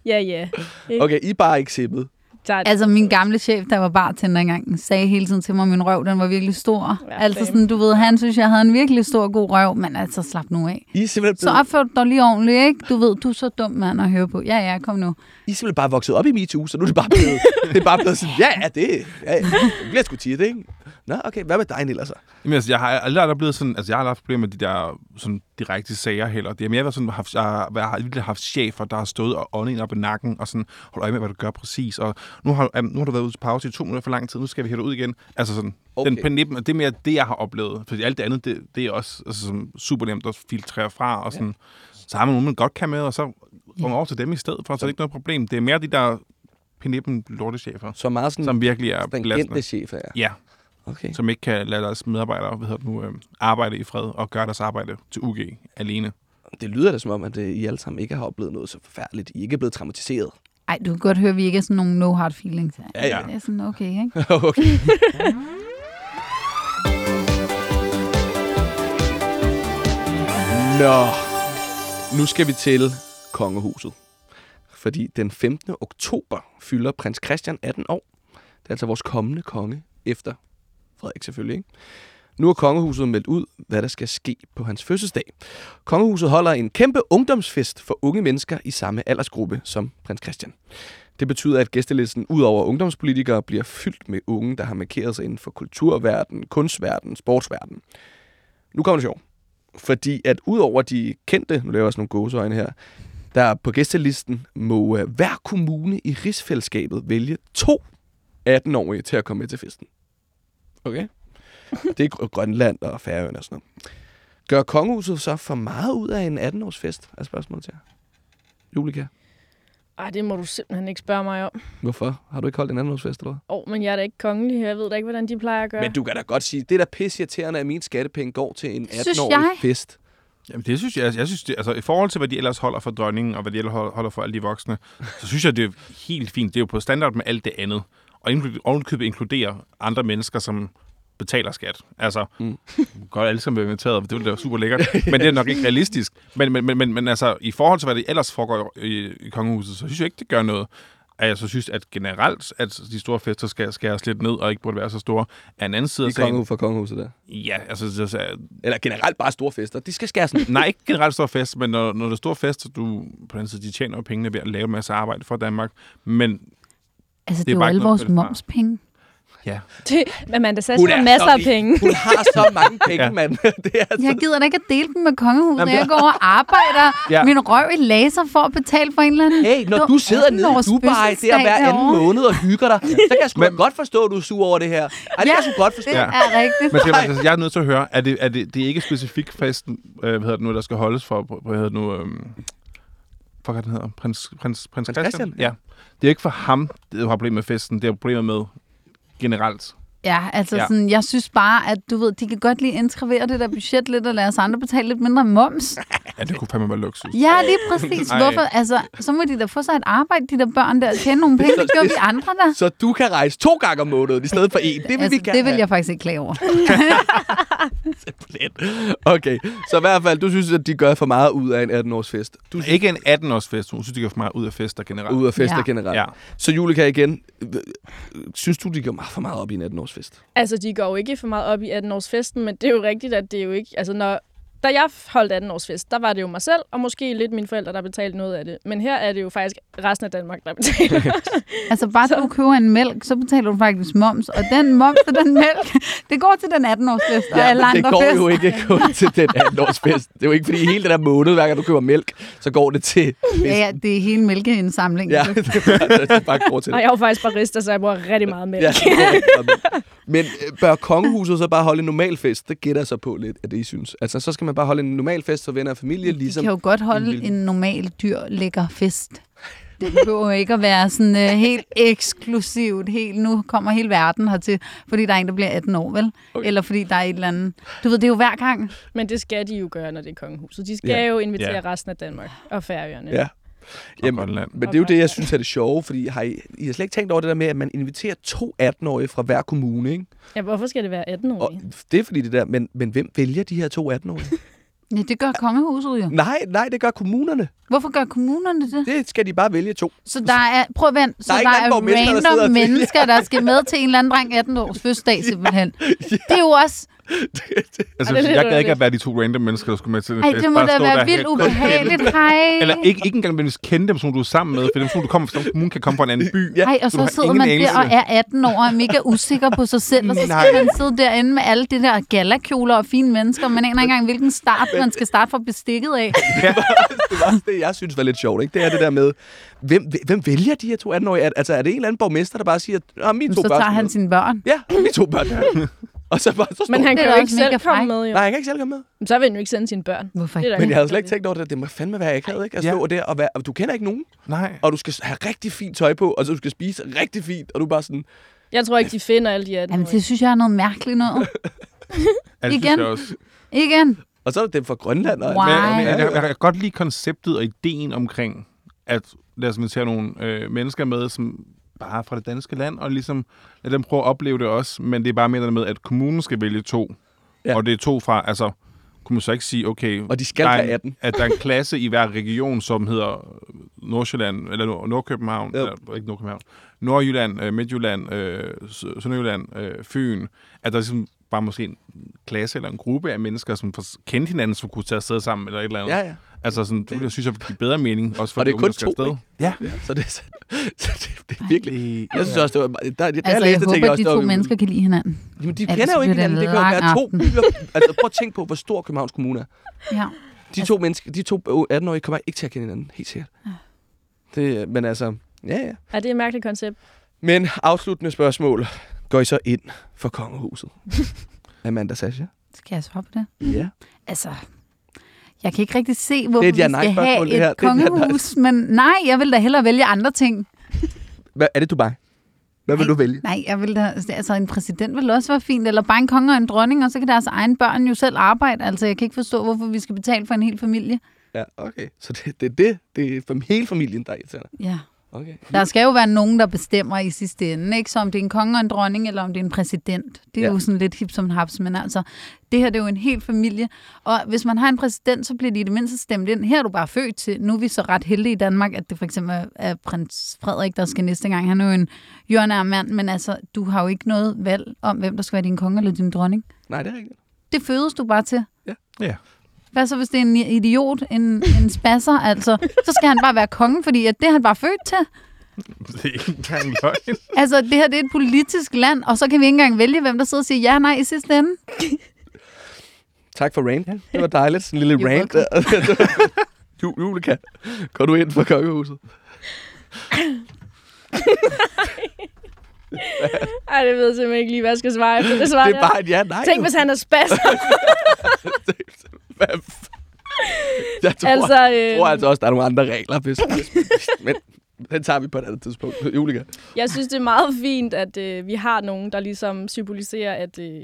Ja, ja. Ikke? Okay, I er bare ikke sippet. Der er- Altså, min gamle chef, der var bartender engang, sagde hele tiden til mig, at min røv, den var virkelig stor. Ja, altså same. sådan, du ved, han synes, jeg havde en virkelig stor, god røv, men altså, slap nu af. I er simpelthen Så blevet, opfør du dig lige ordentligt, ikke? Du ved, du er så dum mand at høre på. Ja, ja, kom nu. I er simpelthen bare vokset op i MeToo, så nu er det bare blevet, [LAUGHS] det er bare blevet sådan, ja, ja, det, ja, ja. bliver sgu tit, ikke? Nå, okay, hvad med dig, Niels? så? Jamen, altså, jeg har aldrig, aldrig blevet sådan, altså, jeg har aldrig haft problemer med de der sådan, direkte sager heller. Det er mere sådan, haft, jeg, har, jeg har virkelig haft chefer, der har stået og åndet en op i nakken, og sådan, hold øje med, hvad du gør præcis. Og nu har, um, nu har du været ude til pause i to minutter for lang tid, nu skal vi hætte ud igen. Altså sådan, Okay. den penippen, det er mere det, jeg har oplevet. Fordi alt det andet, det, det er også altså, sådan, super nemt at filtrere fra, og sådan, så har man nogen, man godt kan med, og så går man over til dem i stedet for, så er det ikke noget problem. Det er mere de der penippen lortechefer, Så meget sådan, som virkelig er belastende. kendte chef er. Ja, Okay. som ikke kan lade deres medarbejdere hvad hedder det nu, øh, arbejde i fred og gøre deres arbejde til UG alene. Det lyder da som om, at øh, I alle sammen ikke har oplevet noget så forfærdeligt. I ikke er blevet traumatiseret. Ej, du kan godt høre, at vi ikke er sådan nogle no hard feelings. Ja, ja. Det er sådan okay, ikke? [LAUGHS] okay. Nå, nu skal vi til kongehuset. Fordi den 15. oktober fylder prins Christian 18 år. Det er altså vores kommende konge efter Frederik selvfølgelig. Ikke? Nu har kongehuset meldt ud, hvad der skal ske på hans fødselsdag. Kongehuset holder en kæmpe ungdomsfest for unge mennesker i samme aldersgruppe som prins Christian. Det betyder, at gæstelisten ud over ungdomspolitikere bliver fyldt med unge, der har markeret sig inden for kulturverden, kunstverden, sportsverden. Nu kommer det sjovt. Fordi at ud over de kendte, nu laver jeg også nogle gåseøjne her, der på gæstelisten må øh, hver kommune i rigsfællesskabet vælge to 18-årige til at komme med til festen. Okay? Det er Gr- Grønland og Færøerne og sådan noget. Gør kongehuset så for meget ud af en 18-års fest? Er spørgsmålet til jer. Julika, Ej, det må du simpelthen ikke spørge mig om. hvorfor? Har du ikke holdt en 18-års fest, eller hvad? Åh, oh, men jeg er da ikke kongelig. Jeg ved da ikke, hvordan de plejer at gøre. Men du kan da godt sige, det der pisse irriterende, at mine skattepenge går til en Synes 18-årig jeg? fest. Jamen, det synes jeg, jeg synes, det, altså i forhold til, hvad de ellers holder for dronningen, og hvad de ellers holder for alle de voksne, så synes jeg, det er helt fint. Det er jo på standard med alt det andet. Og ovenikøbet inkluderer andre mennesker, som betaler skat. Altså, mm. [LAUGHS] godt alle sammen inviteret, det ville da være super lækkert, [LAUGHS] men det er nok ikke realistisk. Men, men, men, men, men altså, i forhold til, hvad det ellers foregår i, i kongehuset, så synes jeg ikke, det gør noget. At jeg så synes, at generelt, at de store fester skal skæres lidt ned, og ikke burde være så store, er en anden side af sagen. kongehus for kongehuset der. Ja, altså, så, så, Eller generelt bare store fester. De skal skæres ned. [LAUGHS] Nej, ikke generelt stor fest, men når, når det er stor fest, så du på den side, de tjener jo pengene ved at lave en masse arbejde for Danmark. Men Altså, det, Det er jo alle vores momspenge. Ja, Det, Amanda Sass Hun har er masser så af penge. Hun har så [LAUGHS] mange penge, Ja. ja. mand. [LAUGHS] Det er altså... Jeg gider da ikke at dele dem med kongehuset. Jamen, Jeg går over og arbejder [LAUGHS] Ja. min røv i laser for at betale for en eller anden. Hey, når du sidder nede i 18 års Dubai der hver anden derovre. måned og hygger dig, så kan jeg sgu Men- godt forstå, at du er sur over det her. Ej, det kan jeg sgu godt forstå. Det Ja. er rigtigt. men skal, altså, jeg er nødt til at høre, er det, er det, det er ikke specifikt festen, øh, hvad hedder det nu, der skal holdes for, hvad hedder det nu, øh, for hvad den hedder, prins, prins, prins, Christian? Christian, ja. Ja. Det er ikke for ham, det er problemet med festen, det er problemet med generelt. Ja, altså Ja. Sådan, jeg synes bare, at du ved, de kan godt lige indskrivere det der budget lidt, og lade os andre betale lidt mindre moms. Ja, det kunne fandme være luksus. Ja, lige præcis. Ej. Hvorfor? Altså, så må de da få sig et arbejde, de der børn der, og tjene nogle penge. Det gjorde vi andre der. Så du kan rejse to gange om måneden i stedet for en. Det vil altså, vi gerne det vil jeg faktisk ikke klage over. [LAUGHS] Okay, så i hvert fald, du synes, at de gør for meget ud af en 18-års fest. Du synes, Ikke en 18-års fest, hun synes, de går for meget ud af fester generelt. ud af fester Ja. generelt. Ja. Så Julika igen, synes du, de går meget for meget op i en 18-års årsfest. Altså, de går jo ikke for meget op i 18-årsfesten, men det er jo rigtigt, at det er jo ikke... Altså, når, da jeg holdt 18-års-fest, der var det jo mig selv, og måske lidt mine forældre, der betalte noget af det. Men her er det jo faktisk resten af Danmark, der betaler. [LAUGHS] Altså, bare du køber en mælk, så betaler du faktisk moms. Og den moms til den mælk, [LAUGHS] det går til den 18-års fest og alle men det går fester. jo ikke kun [LAUGHS] til den 18-års fest. Det er jo ikke, fordi hele den der måned, hver gang du køber mælk, så går det til festen. Ja, ja, det er hele mælkeindsamlingen. Ja, det er bare, det er bare går til og det. jeg er jo faktisk barista, så jeg bruger rigtig meget mælk. Ja. Men øh, bør kongehuset så bare holde en normal fest? Det gætter jeg så på lidt, at det I synes. Altså, så skal man bare holde en normal fest for venner og familie, De ligesom... kan jo godt holde lille- en normal, dyr, lækker fest. Det behøver jo ikke at være sådan uh, helt eksklusivt. Helt, nu kommer hele verden hertil, fordi der er en, der bliver 18 år, vel? Okay. Eller fordi der er et eller andet. Du ved, det er jo hver gang. Men det skal de jo gøre, når det er kongehuset. De skal Ja. jo invitere Ja. resten af Danmark og Færøerne. Ja. Jamen, Grønland. men det er jo det, jeg synes er det sjove, fordi har I, I har slet ikke tænkt over det der med, at man inviterer to 18-årige fra hver kommune, ikke? ja hvorfor skal det være 18 år? Og det er fordi det der, men, men hvem vælger de her to 18-årige? [LAUGHS] Ja, det gør kongehuset jo. Nej, nej, det gør kommunerne. Hvorfor gør kommunerne det? Det skal de bare vælge to. Så der er, prøv at vent, så er der er, der sidder random og- mennesker, der skal med til en eller anden dreng 18 års fødselsdag [LAUGHS] simpelthen. Det er jo også, [LAUGHS] Altså, det er lidt jeg gad ikke at være de to random mennesker, der skulle med til en ej, fest. det må Bare da stå være der vildt ubehageligt, [LAUGHS] hej. Eller ikke, ikke engang nødvendigvis kende dem, som du er sammen med, for dem, som du kommer fra, en kommune kan komme fra en anden by. Ja. Ej, og så har sidder man der og er 18 år og er mega usikker på sig selv, og så [LAUGHS] skal man sidde derinde med alle de der galakjoler og fine mennesker. Man aner ikke engang, hvilken start man skal starte fra bestikket af. det var det, jeg synes var lidt sjovt. Ikke? Det er det der med, hvem, hvem vælger de her to 18-årige? Er- Altså, er det en eller anden borgmester, der bare siger, at mine to Så børn tager skal han med?" sine børn. Ja, mine to børn. Ja. og så bare, så står Men han kan jo ikke selv komme med, jo. Nej, han kan ikke selv komme med. Men Så vil han jo ikke sende sine børn. Hvorfor ikke? Men jeg havde slet ikke tænkt over det. Det må fandme være akavet, ikke? At Ja. stå der og være, og du kender ikke nogen, Nej. og du skal have rigtig fint tøj på, og så du skal spise rigtig fint, og du bare sådan, Jeg tror ikke, de finder alle de 18 Jamen, det synes jeg er noget mærkeligt noget. [LAUGHS] Ja, det synes Igen. jeg også. Igen. og så er det dem fra Grønland. Og Wow. Men, jeg, jeg, jeg kan godt lide konceptet og ideen omkring, at lad os invitere nogle øh, mennesker med, som bare fra det danske land, og ligesom lad dem prøve at opleve det også, men det er bare mere med, at kommunen skal vælge to. Ja. Og det er to fra, altså, kunne man så ikke sige, okay, Og de skal der er være en- 18. at der er en klasse i hver region, som hedder Nordsjælland, eller Nord- Nordkøbenhavn, Ja. eller, ikke Nordkøbenhavn, Nordjylland, øh, Midtjylland, øh, Sø- Sønderjylland, øh, Fyn, at der ligesom bare måske en klasse eller en gruppe af mennesker, som kendte hinanden, som kunne tage afsted sammen, eller et eller andet. Ja, ja. Altså, sådan, det, jeg synes, jeg vil give bedre mening, også for Og det er de kun to, afsted. ikke? Ja. ja. Så det, så, [LAUGHS] så det, det er virkelig... Jeg synes også, det var... Der, der, Altså, jeg jeg læste, tænkte håber, jeg at de to var- mennesker kan lide hinanden. Jamen, de kender jo ikke det hinanden. Det kan jo være to byer. Altså, prøv at tænke på, hvor stor Københavns Kommune er. Ja. De to mennesker, de to 18-årige kommer ikke til at kende hinanden, helt sikkert. Det, men altså, ja, ja. Ja, det er et mærkeligt koncept. Men afsluttende spørgsmål. Går I så ind for kongehuset? [LAUGHS] Amanda Sasha? Skal jeg svare på det? Ja. Altså, jeg kan ikke rigtig se, hvorfor Det er et vi skal have det her. et Det er et kongehus. Men nej, jeg vil da hellere vælge andre ting. Hvad, er det Dubai? Hvad vil Nej. du vælge? Nej, jeg vil da, altså en præsident vil også være fint, eller bare en konge og en dronning, og så kan deres egen børn jo selv arbejde. Altså, jeg kan ikke forstå, hvorfor vi skal betale for en hel familie. Ja, okay. Så det, det er det. Det er for hele familien, der er irriterende. Ja. Okay. Der skal jo være nogen, der bestemmer i sidste ende, ikke? Så om det er en konge og en dronning, eller om det er en præsident. Det er Ja. ja. jo sådan lidt hip som haps, men altså, det her det er jo en hel familie. Og hvis man har en præsident, så bliver de i det mindste stemt ind. Her er du bare født til. Nu er vi så ret heldige i Danmark, at det for eksempel er- prins Frederik, der skal næste gang. Han er jo en jordnær mand, men altså, du har jo ikke noget valg om, hvem der skal være din konge eller din dronning. Nej, det er rigtigt. Det fødes du bare til. Ja. Hvad så, hvis det er en idiot, en, en spasser, altså? Så skal han bare være konge, fordi at det er han bare født til. Det er ikke engang løgn. [LAUGHS] Altså, det her det er et politisk land, og så kan vi ikke engang vælge, hvem der sidder og siger ja nej i sidste ende. Tak for rant. Det var dejligt. Sådan en lille You're rant. der. [LAUGHS] Ju- Juleka, går du ind for kongehuset? [LAUGHS] Ej, det ved jeg simpelthen ikke lige, hvad jeg skal svare efter det svar Det er bare et ja, nej. Tænk, hvis han er spasser. Hvad Jeg tror, altså, jeg øh, tror altså også, der er nogle andre regler. Hvis, hvis, men den tager vi på et andet tidspunkt. Julika. jeg synes, det er meget fint, at øh, vi har nogen, der ligesom symboliserer, at, øh,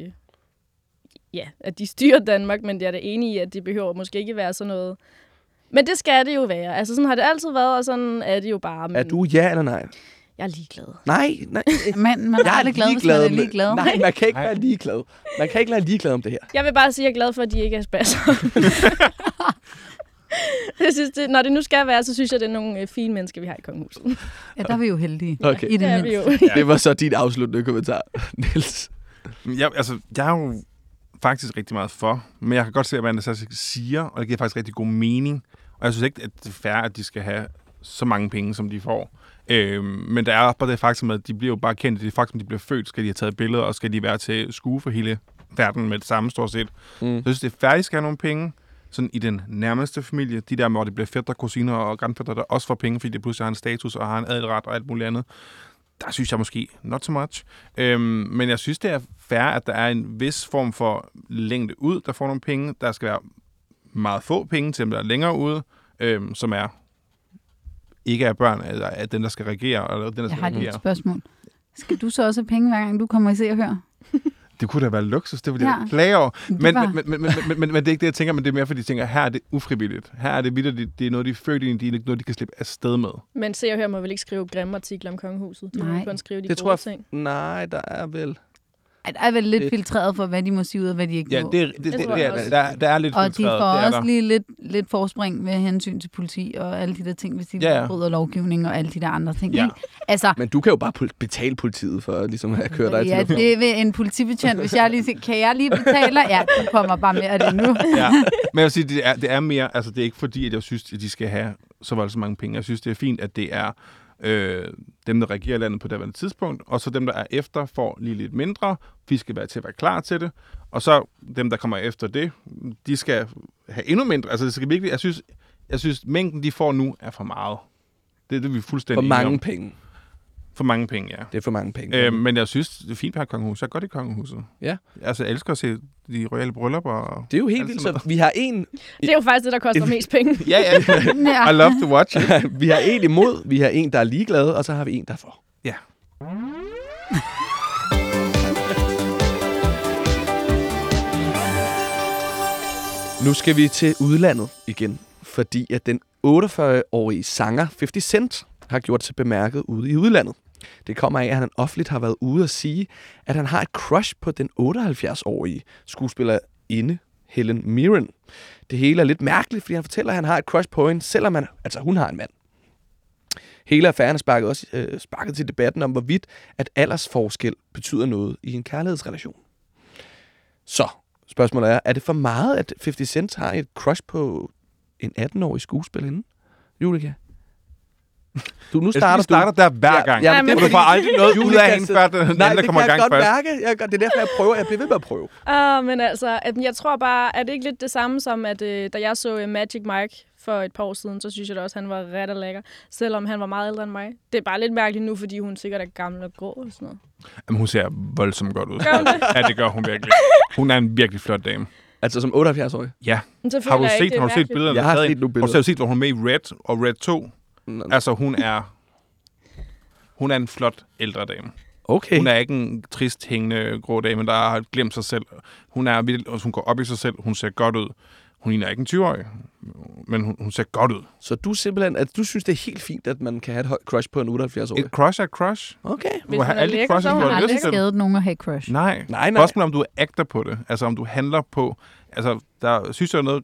ja, at de styrer Danmark, men det er det enige i, at det behøver måske ikke være sådan noget. Men det skal det jo være. Altså, sådan har det altid været, og sådan er det jo bare. Men Er du ja eller nej? Jeg er ligeglad. Nej, nej. [LAUGHS] Men man er aldrig glad, hvis man er med- ligeglad. Nej, man kan ikke Nej. være ligeglad. Man kan ikke være ligeglad om det her. Jeg vil bare sige, at jeg er glad for, at de ikke er spasser. [LAUGHS] jeg synes, det, når det nu skal være, så synes jeg, det er nogle øh, fine mennesker, vi har i kongehuset. Ja, der er vi jo heldige. Okay. I det vi mindste. jo. Det var så din afsluttende kommentar, [LAUGHS] Niels. Jeg, altså, jeg er jo faktisk rigtig meget for, men jeg kan godt se, hvad Sassi siger, og det giver faktisk rigtig god mening. Og jeg synes ikke, at det er fair, at de skal have så mange penge, som de får. Øhm, men der er bare det faktum, at de bliver jo bare kendt. Det faktum, at de bliver født, skal de have taget billeder, og skal de være til skue for hele verden med det samme stort set. Mm. Så jeg synes, det er de skal have nogle penge. Sådan i den nærmeste familie. De der, hvor det bliver fætter, kusiner og grandfætter, der også får penge, fordi de pludselig har en status og har en adelret og alt muligt andet. Der synes jeg måske not so much. Øhm, men jeg synes, det er fair, at der er en vis form for længde ud, der får nogle penge. Der skal være meget få penge til dem, der er længere ude, øhm, som er ikke er børn, eller er den, der skal regere, eller den, der Jeg skal har lige et regere. spørgsmål. Skal du så også have penge, hver gang du kommer i se og hør? [LAUGHS] Det kunne da være luksus, det ville jeg Ja. ja. klage over. Det Men, var- men, men, men, men, men, men, det er ikke det, jeg tænker, men det er mere, fordi jeg tænker, her er det ufrivilligt. Her er det vildt, det, det er noget, de er født i, det er ikke noget, de kan slippe afsted med. Men se og hør må vel ikke skrive grimme artikler om kongehuset. De må Nej. kun skrive de Det gode tror jeg- ting. Nej, der er vel... Ej, der er vel lidt Det- filtreret for, hvad de må sige ud og hvad de ikke Ja, må. det, det, det, tror det, jeg er, der, der er lidt og de filtreret, får det er også der. lige lidt, lidt forspring med hensyn til politi og alle de der ting, hvis de Ja, ja. bryder lovgivning og alle de der andre ting. Ja. Ikke? Altså, Men du kan jo bare betale politiet for ligesom at køre dig ja, til det vil en politibetjent, hvis jeg lige siger, kan jeg lige betale? Ja, du kommer bare med af det nu. [LAUGHS] ja. Men jeg vil sige, det er, det er mere, altså det er ikke fordi, at jeg synes, at de skal have så voldsomt mange penge. Jeg synes, det er fint, at det er øh, dem, der regerer landet på det tidspunkt, og så dem, der er efter, får lige lidt mindre. Vi skal være til at være klar til det. Og så dem, der kommer efter det, de skal have endnu mindre. Altså det skal virkelig, jeg synes, jeg synes mængden, de får nu, er for meget. Det er det, vi er For fuldstændig enige mange om. penge. For mange penge, ja. Det er for mange penge. Øh, men jeg synes, det er fint, at have et kongehus. Jeg er godt i kongehuset. Ja. Altså, jeg elsker at se de royale bryllupper. Og... det er jo helt vildt. Så vi har en, Det er jo faktisk det, der koster mest penge. [LAUGHS] Ja, ja. [LAUGHS] Ja. I love to watch it. [LAUGHS] vi har en imod, vi har en, der er ligeglad, og så har vi en, der er for. Ja. Nu skal vi til udlandet igen, fordi at den 48-årige sanger 50 Cent har gjort sig bemærket ude i udlandet. Det kommer af, at han offentligt har været ude at sige, at han har et crush på den 78-årige skuespillerinde Helen Mirren. Det hele er lidt mærkeligt, fordi han fortæller, at han har et crush på hende, selvom han, altså hun har en mand. Hele affæren sparket også øh, sparket til debatten om, hvorvidt at aldersforskel betyder noget i en kærlighedsrelation. Så, spørgsmålet er, er det for meget, at 50 Cent har et crush på en 18-årig skuespillerinde? Julika? Du, nu Jeg starter starter, starter der hver Ja, gang. ja, Ja, men det er du får aldrig noget ud af hende, [LAUGHS] før den, Nej, der det kommer kan i jeg gang godt først. mærke. Jeg, gør- det er derfor, jeg prøver. Jeg bliver ved med at prøve. Ah, men altså, at jeg tror bare, er det ikke lidt det samme som, at øh, da jeg så øh, Magic Mike for et par år siden, så synes jeg da også, at han var ret og lækker, selvom han var meget ældre end mig. Det er bare lidt mærkeligt nu, fordi hun sikkert er gammel og grå og sådan noget. Jamen, hun ser voldsomt godt ud. Gør hun det? [LAUGHS] Ja, det gør hun virkelig. Hun er en virkelig flot dame. Altså som 78-årig. Ja. Har du jeg set, det har du set billederne? Jeg har set nogle Har du billeder. set, hvor hun er med i Red og Red 2? Altså, hun er... Hun er en flot ældre dame. Okay. Hun er ikke en trist, hængende grå dame, der har glemt sig selv. Hun er og hun går op i sig selv. Hun ser godt ud. Hun ligner ikke en 20-årig, men hun, hun ser godt ud. Så du simpelthen, at du synes, det er helt fint, at man kan have et højt crush på en 78-årig? Et crush er et crush. Okay. Hvis Du har er alle lækker, crushes, så er har aldrig skadet nogen at have crush. Nej. Nej, nej. Spørgsmålet om du ægter på det. Altså om du handler på... Altså, der synes jeg er noget...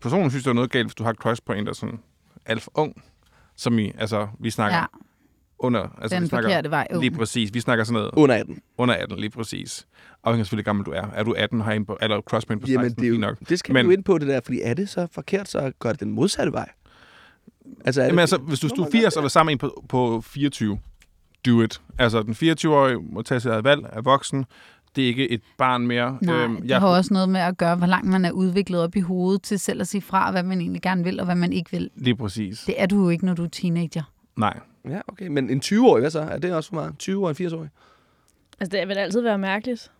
Personligt synes jeg er noget galt, hvis du har et crush på en, der er sådan alt for ung. Som i, altså, vi snakker Ja, under... Altså, den vi snakker, forkerte vej. Lige præcis. Vi snakker sådan noget Under 18. under 18, lige præcis. Afhængig af selvfølgelig, hvor gammel du er. Er du 18, har en på, eller crush på en på 16, Jamen, det, er jo, nok. det skal Men- du ind på det der, fordi er det så forkert, så gør det den modsatte vej. Altså, er Jamen det, altså, hvis du, du er 80 og er sammen med en på, på 24, do it. Altså, den 24-årige må tage sit eget valg, er voksen. Det er ikke et barn mere. Nej, Øhm, det har også noget med at gøre, hvor langt man er udviklet op i hovedet til selv at sige fra, hvad man egentlig gerne vil, og hvad man ikke vil. Lige præcis. Det er du jo ikke, når du er teenager. Nej. Ja, okay. Men en 20-årig, hvad så? Er det også for meget? 20 og en 80-årig? Altså, det vil altid være mærkeligt.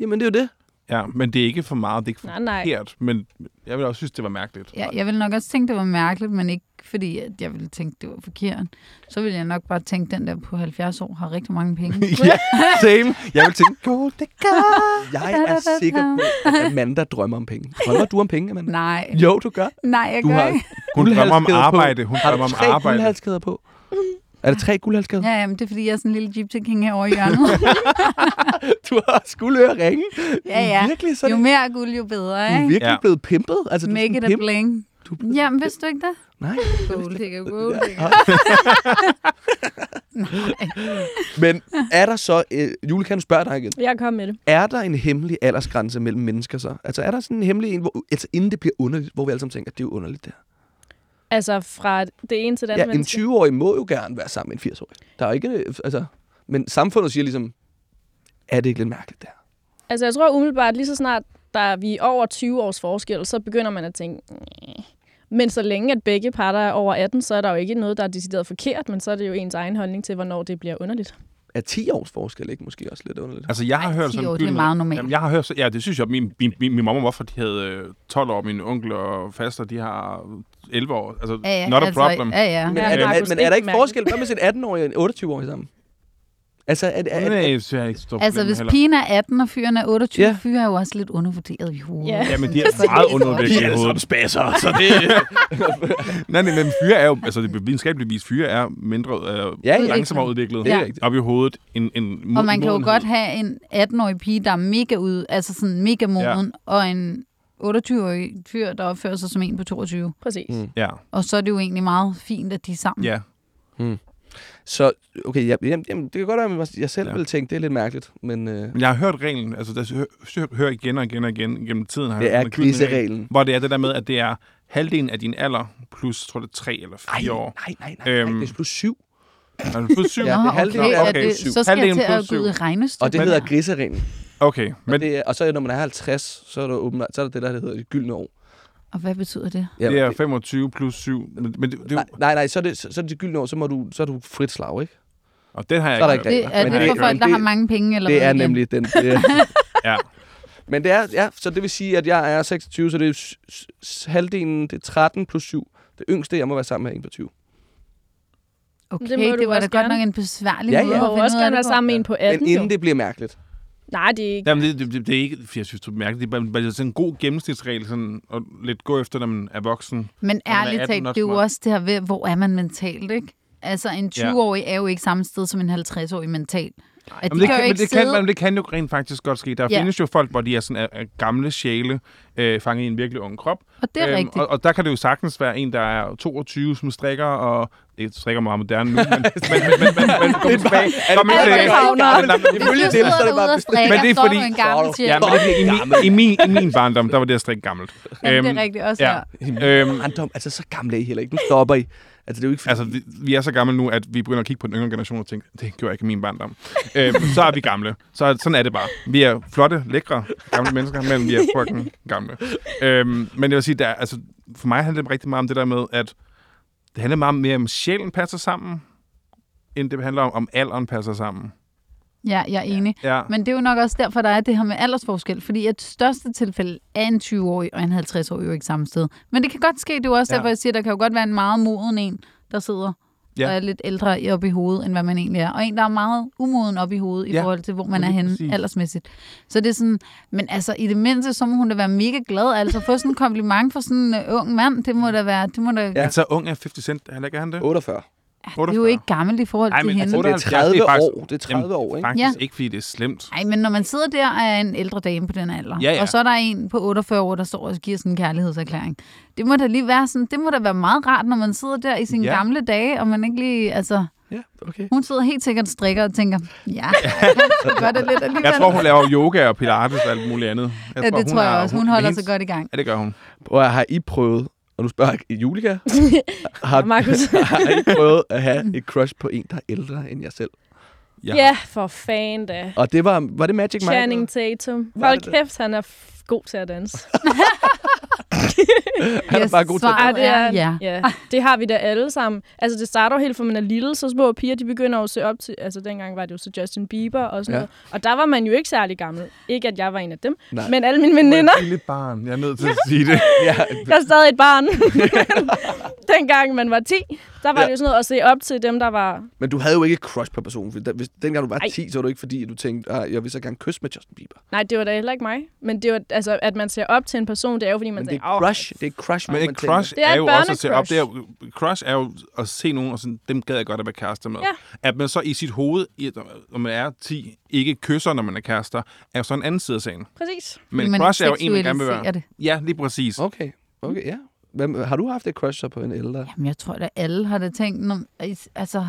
Jamen, det er jo det. Ja, men det er ikke for meget, det er ikke for Nej, nej. forkert. Men jeg vil også synes, det var mærkeligt. Ja, jeg vil nok også tænke, det var mærkeligt, men ikke fordi, at jeg ville tænke, det var forkert. Så ville jeg nok bare tænke, den der på 70 år har rigtig mange penge. [LAUGHS] ja, same. Jeg vil tænke, gold Jeg er sikker på, at Amanda drømmer om penge. Drømmer du om penge, Amanda? Nej, Jo, du gør. nej, jeg Du gør har ikke. Hun drømmer om arbejde. Hun Har drømmer om tre arbejde. guldhalskæder på? Er det tre guldhalskæder? Ja, jamen, det er fordi, jeg er sådan en lille Jeep King herovre i hjørnet. [LAUGHS] Du har guldøre ringe. ja, ja. Virkelig, så er Jo det, mere guld, jo bedre, du er ikke? virkelig Ja. blevet pimpet. Altså, du er Make sådan it a pimp. bling. Du blevet- Jamen, vidste du ikke det? Nej. Gold digger, gold digger. Men er der så... Øh, Julie, kan du spørge dig igen? Jeg kom med det. Er der en hemmelig aldersgrænse mellem mennesker så? Altså er der sådan en hemmelig en, hvor, altså inden det bliver underligt, hvor vi alle sammen tænker, det er jo underligt der. Altså, fra det ene til det Ja, andet en menneske. 20-årig må jo gerne være sammen med en 80-årig. Der er ikke, altså, men samfundet siger ligesom, er det ikke lidt mærkeligt der? Altså, jeg tror umiddelbart, lige så snart der er vi er over 20 års forskel, så begynder man at tænke, "Næh." men så længe at begge parter er over 18, så er der jo ikke noget, der er decideret forkert, men så er det jo ens egen holdning til, hvornår det bliver underligt. Er 10 års forskel ikke måske også lidt underligt? Altså, jeg har Ej, hørt 10 sådan år, det er meget normalt. Jamen, jeg har hørt, så- ja, det synes jeg, min, min, min, min mamma og hvorfor de havde øh, 12 år, min onkel og faster, de har 11 år. Altså, Ja, ja, not a altså, problem. Ja, ja. Men, Ja, er, det er men er der ikke forskel? Hvad med sin 18-årige og en 28-årig sammen? Altså, jeg synes ikke, stort Altså, hvis pigen er 18, og fyren er 28, Ja. fyren er jo også lidt undervurderet i hovedet. Ja. Ja, men de er meget underudviklet i de er som hovedet. spasser, så det... [LAUGHS] Nej, nej, men fyre er jo, altså det videnskabeligt vist, fyre er mindre, øh, Ja, langsommere udviklet Ja. op i hovedet end, end Og man kan jo godt have en 18-årig pige, der er mega ud, altså sådan mega moden, ja. og en 28-årig fyr, der opfører sig som en på 22. Præcis. Mm. Mm. Ja, Og så er det jo egentlig meget fint, at de er sammen. ja. Så, okay, ja, jamen, jamen, det kan godt være, at jeg selv Ja. ville tænke, det er lidt mærkeligt, men øh, Men jeg har hørt reglen, altså der hører hør igen og igen og igen gennem tiden. Har jeg det er grisereglen. Hvor det er det der med, at det er halvdelen af din alder plus, tror det er tre eller fire år. nej, nej, nej, Øhm, nej, det er plus syv. Er du plus syv? Ja, det er halvdelen okay, er okay, det, syv. så skal jeg Halvdelen til at plus gå ud i syv. regnestykke. Og det hedder grisereglen. Okay, Men men det og så når man er 50, så er der, åben, så er der det, der hedder det gyldne år. Og hvad betyder det? Ja, det er 25 plus 7. Men, men det, det, nej, nej, nej, så er det, så, så er det gyldne år, så, må du, så er du frit slag, ikke? og den har jeg Så er ikke det er det det- for folk, der har mange penge? Eller Det hvad er igen? nemlig den. [LAUGHS] Det er, Ja. men det er, ja, så det vil sige, at jeg er 26, så det er halvdelen, det er 13 plus 7. Det yngste, jeg må være sammen med, er 21. Okay, Det det, du var da godt nok en besværlig Ja, måde ja. Du at må finde også gerne være sammen med en på 18, Men inden jo. det bliver mærkeligt. Nej, det er ikke. Jamen, det, det, det, er ikke, jeg synes, du mærker, det er bare, bare sådan en god gennemsnitsregel, sådan at lidt gå efter, når man er voksen. Men er ærligt 18 talt, det er jo også det her ved, hvor er man mentalt, ikke? Altså, en 20-årig er jo ikke samme sted som en 50-årig mentalt. At Jamen, de det, kan jo men ikke det, kan, men det kan jo rent faktisk godt ske. Der Ja. findes jo folk, hvor de er, sådan, er, er gamle sjæle, øh, fanget i en virkelig ung krop. Og det er rigtigt. og, og der kan det jo sagtens være en, der er 22, som strikker, og det strikker meget moderne nu, men, [LAUGHS] men, men, men, men, men kom tilbage. Kom er. Men- men- men- Hvis Ifølge så er det bare strikker, Men det er er fordi- en gammel. Ja, men det, i, min, i, min, i min barndom, der var det at strikke gammelt. Jamen, det Øhm, er rigtigt også ja. her. Øhm, Random, altså så gamle er I heller ikke. Nu stopper I. Altså, det er jo ikke... Altså, vi, vi er så gamle nu, at vi begynder at kigge på den yngre generation og tænke, det gjorde jeg ikke i min barndom. øhm, så er vi gamle. Så sådan er det bare. Vi er flotte, lækre, gamle mennesker, men vi er fucking gamle. Øhm, men jeg vil sige, der, altså, for mig handler det rigtig meget om det der med, at det handler meget mere om, sjælen passer sammen, end det handler om, om alderen passer sammen. Ja, jeg er enig. Ja. Men det er jo nok også derfor, der er det her med aldersforskel. Fordi et største tilfælde er en 20-årig og en 50-årig jo ikke samme sted. Men det kan godt ske, det er jo også Ja. derfor, jeg siger, der kan jo godt være en meget moden en, der sidder Ja. og er lidt ældre op i hovedet, end hvad man egentlig er. Og en, der er meget umoden op i hovedet i Ja, forhold til, hvor man er henne præcis. aldersmæssigt. Så det er sådan, men altså i det mindste, så må hun da være mega glad. Altså få sådan en kompliment fra sådan en uh, ung mand, det må da være, det må da, ja. Ja. Altså, ung er 50 cent, heller ikke er han det? 48. det er jo ikke gammelt i forhold Ej, til men hende. altså, Det er 78, 30 det er faktisk- år. Det er 30 år, ikke? Faktisk Ja. ikke, fordi det er slemt. Nej, men når man sidder der og er en ældre dame på den alder, Ja, ja. og så er der en på 48 år, der står og giver sådan en kærlighedserklæring. Det må da lige være sådan, det må da være meget rart, når man sidder der i sine Ja. gamle dage, og man ikke lige, altså, Ja, okay. hun sidder helt sikkert og strikker og tænker, ja, [LAUGHS] gør det lidt alligevel. Jeg tror, hun laver yoga og pilates og alt muligt andet. Jeg ja, det tror jeg også. Hun holder hendes- sig godt i gang. Ja, det gør hun. At, har I prøvet, og nu spørger jeg Julika, [LAUGHS] har, Markus. [LAUGHS] har I prøvet at have et crush på en, der er ældre end jer selv? Jeg Ja, for fan da. Og det var, var det Magic Mike? Channing Tatum. Hold kæft, han er god til at danse. [LAUGHS] Han er bare god til at det er, ja. ja. Det har vi da alle sammen. Altså, det starter jo helt fra man er lille, så små piger, de begynder jo at se op til, altså dengang var det jo så Justin Bieber og sådan Ja. noget. Og der var man jo ikke særlig gammel. Ikke, at jeg var en af dem, Nej. men alle mine veninder, Et lille barn. Jeg er nødt til at sige det. [LAUGHS] Ja, jeg er stadig et barn. [LAUGHS] dengang man var 10, der var Ja. det jo sådan noget at se op til dem, der var... men du havde jo ikke et crush på personen. For da- hvis, dengang du var Ej. 10, så var det ikke fordi, at du tænkte, at jeg vil så gerne kysse med Justin Bieber. Nej, det var da heller ikke mig. Men det var, altså, at man ser op til en person, det er jo, fordi man Men det er "Åh, crush. Det er crush, Men et crush Det er er, jo også at se op. Det er, crush er jo at se nogen, og sådan, dem gad jeg godt at være kærester med. Ja. At man så i sit hoved, når man er 10, ikke kysser, når man er kærester, er jo så en anden side af sagen. præcis. Men man crush er jo en, man gerne vil være. det. Ja, lige præcis. Okay, okay, ja. Hvem, har du haft et crush så på en ældre? Jamen, jeg tror da alle har det tænkt, når, altså,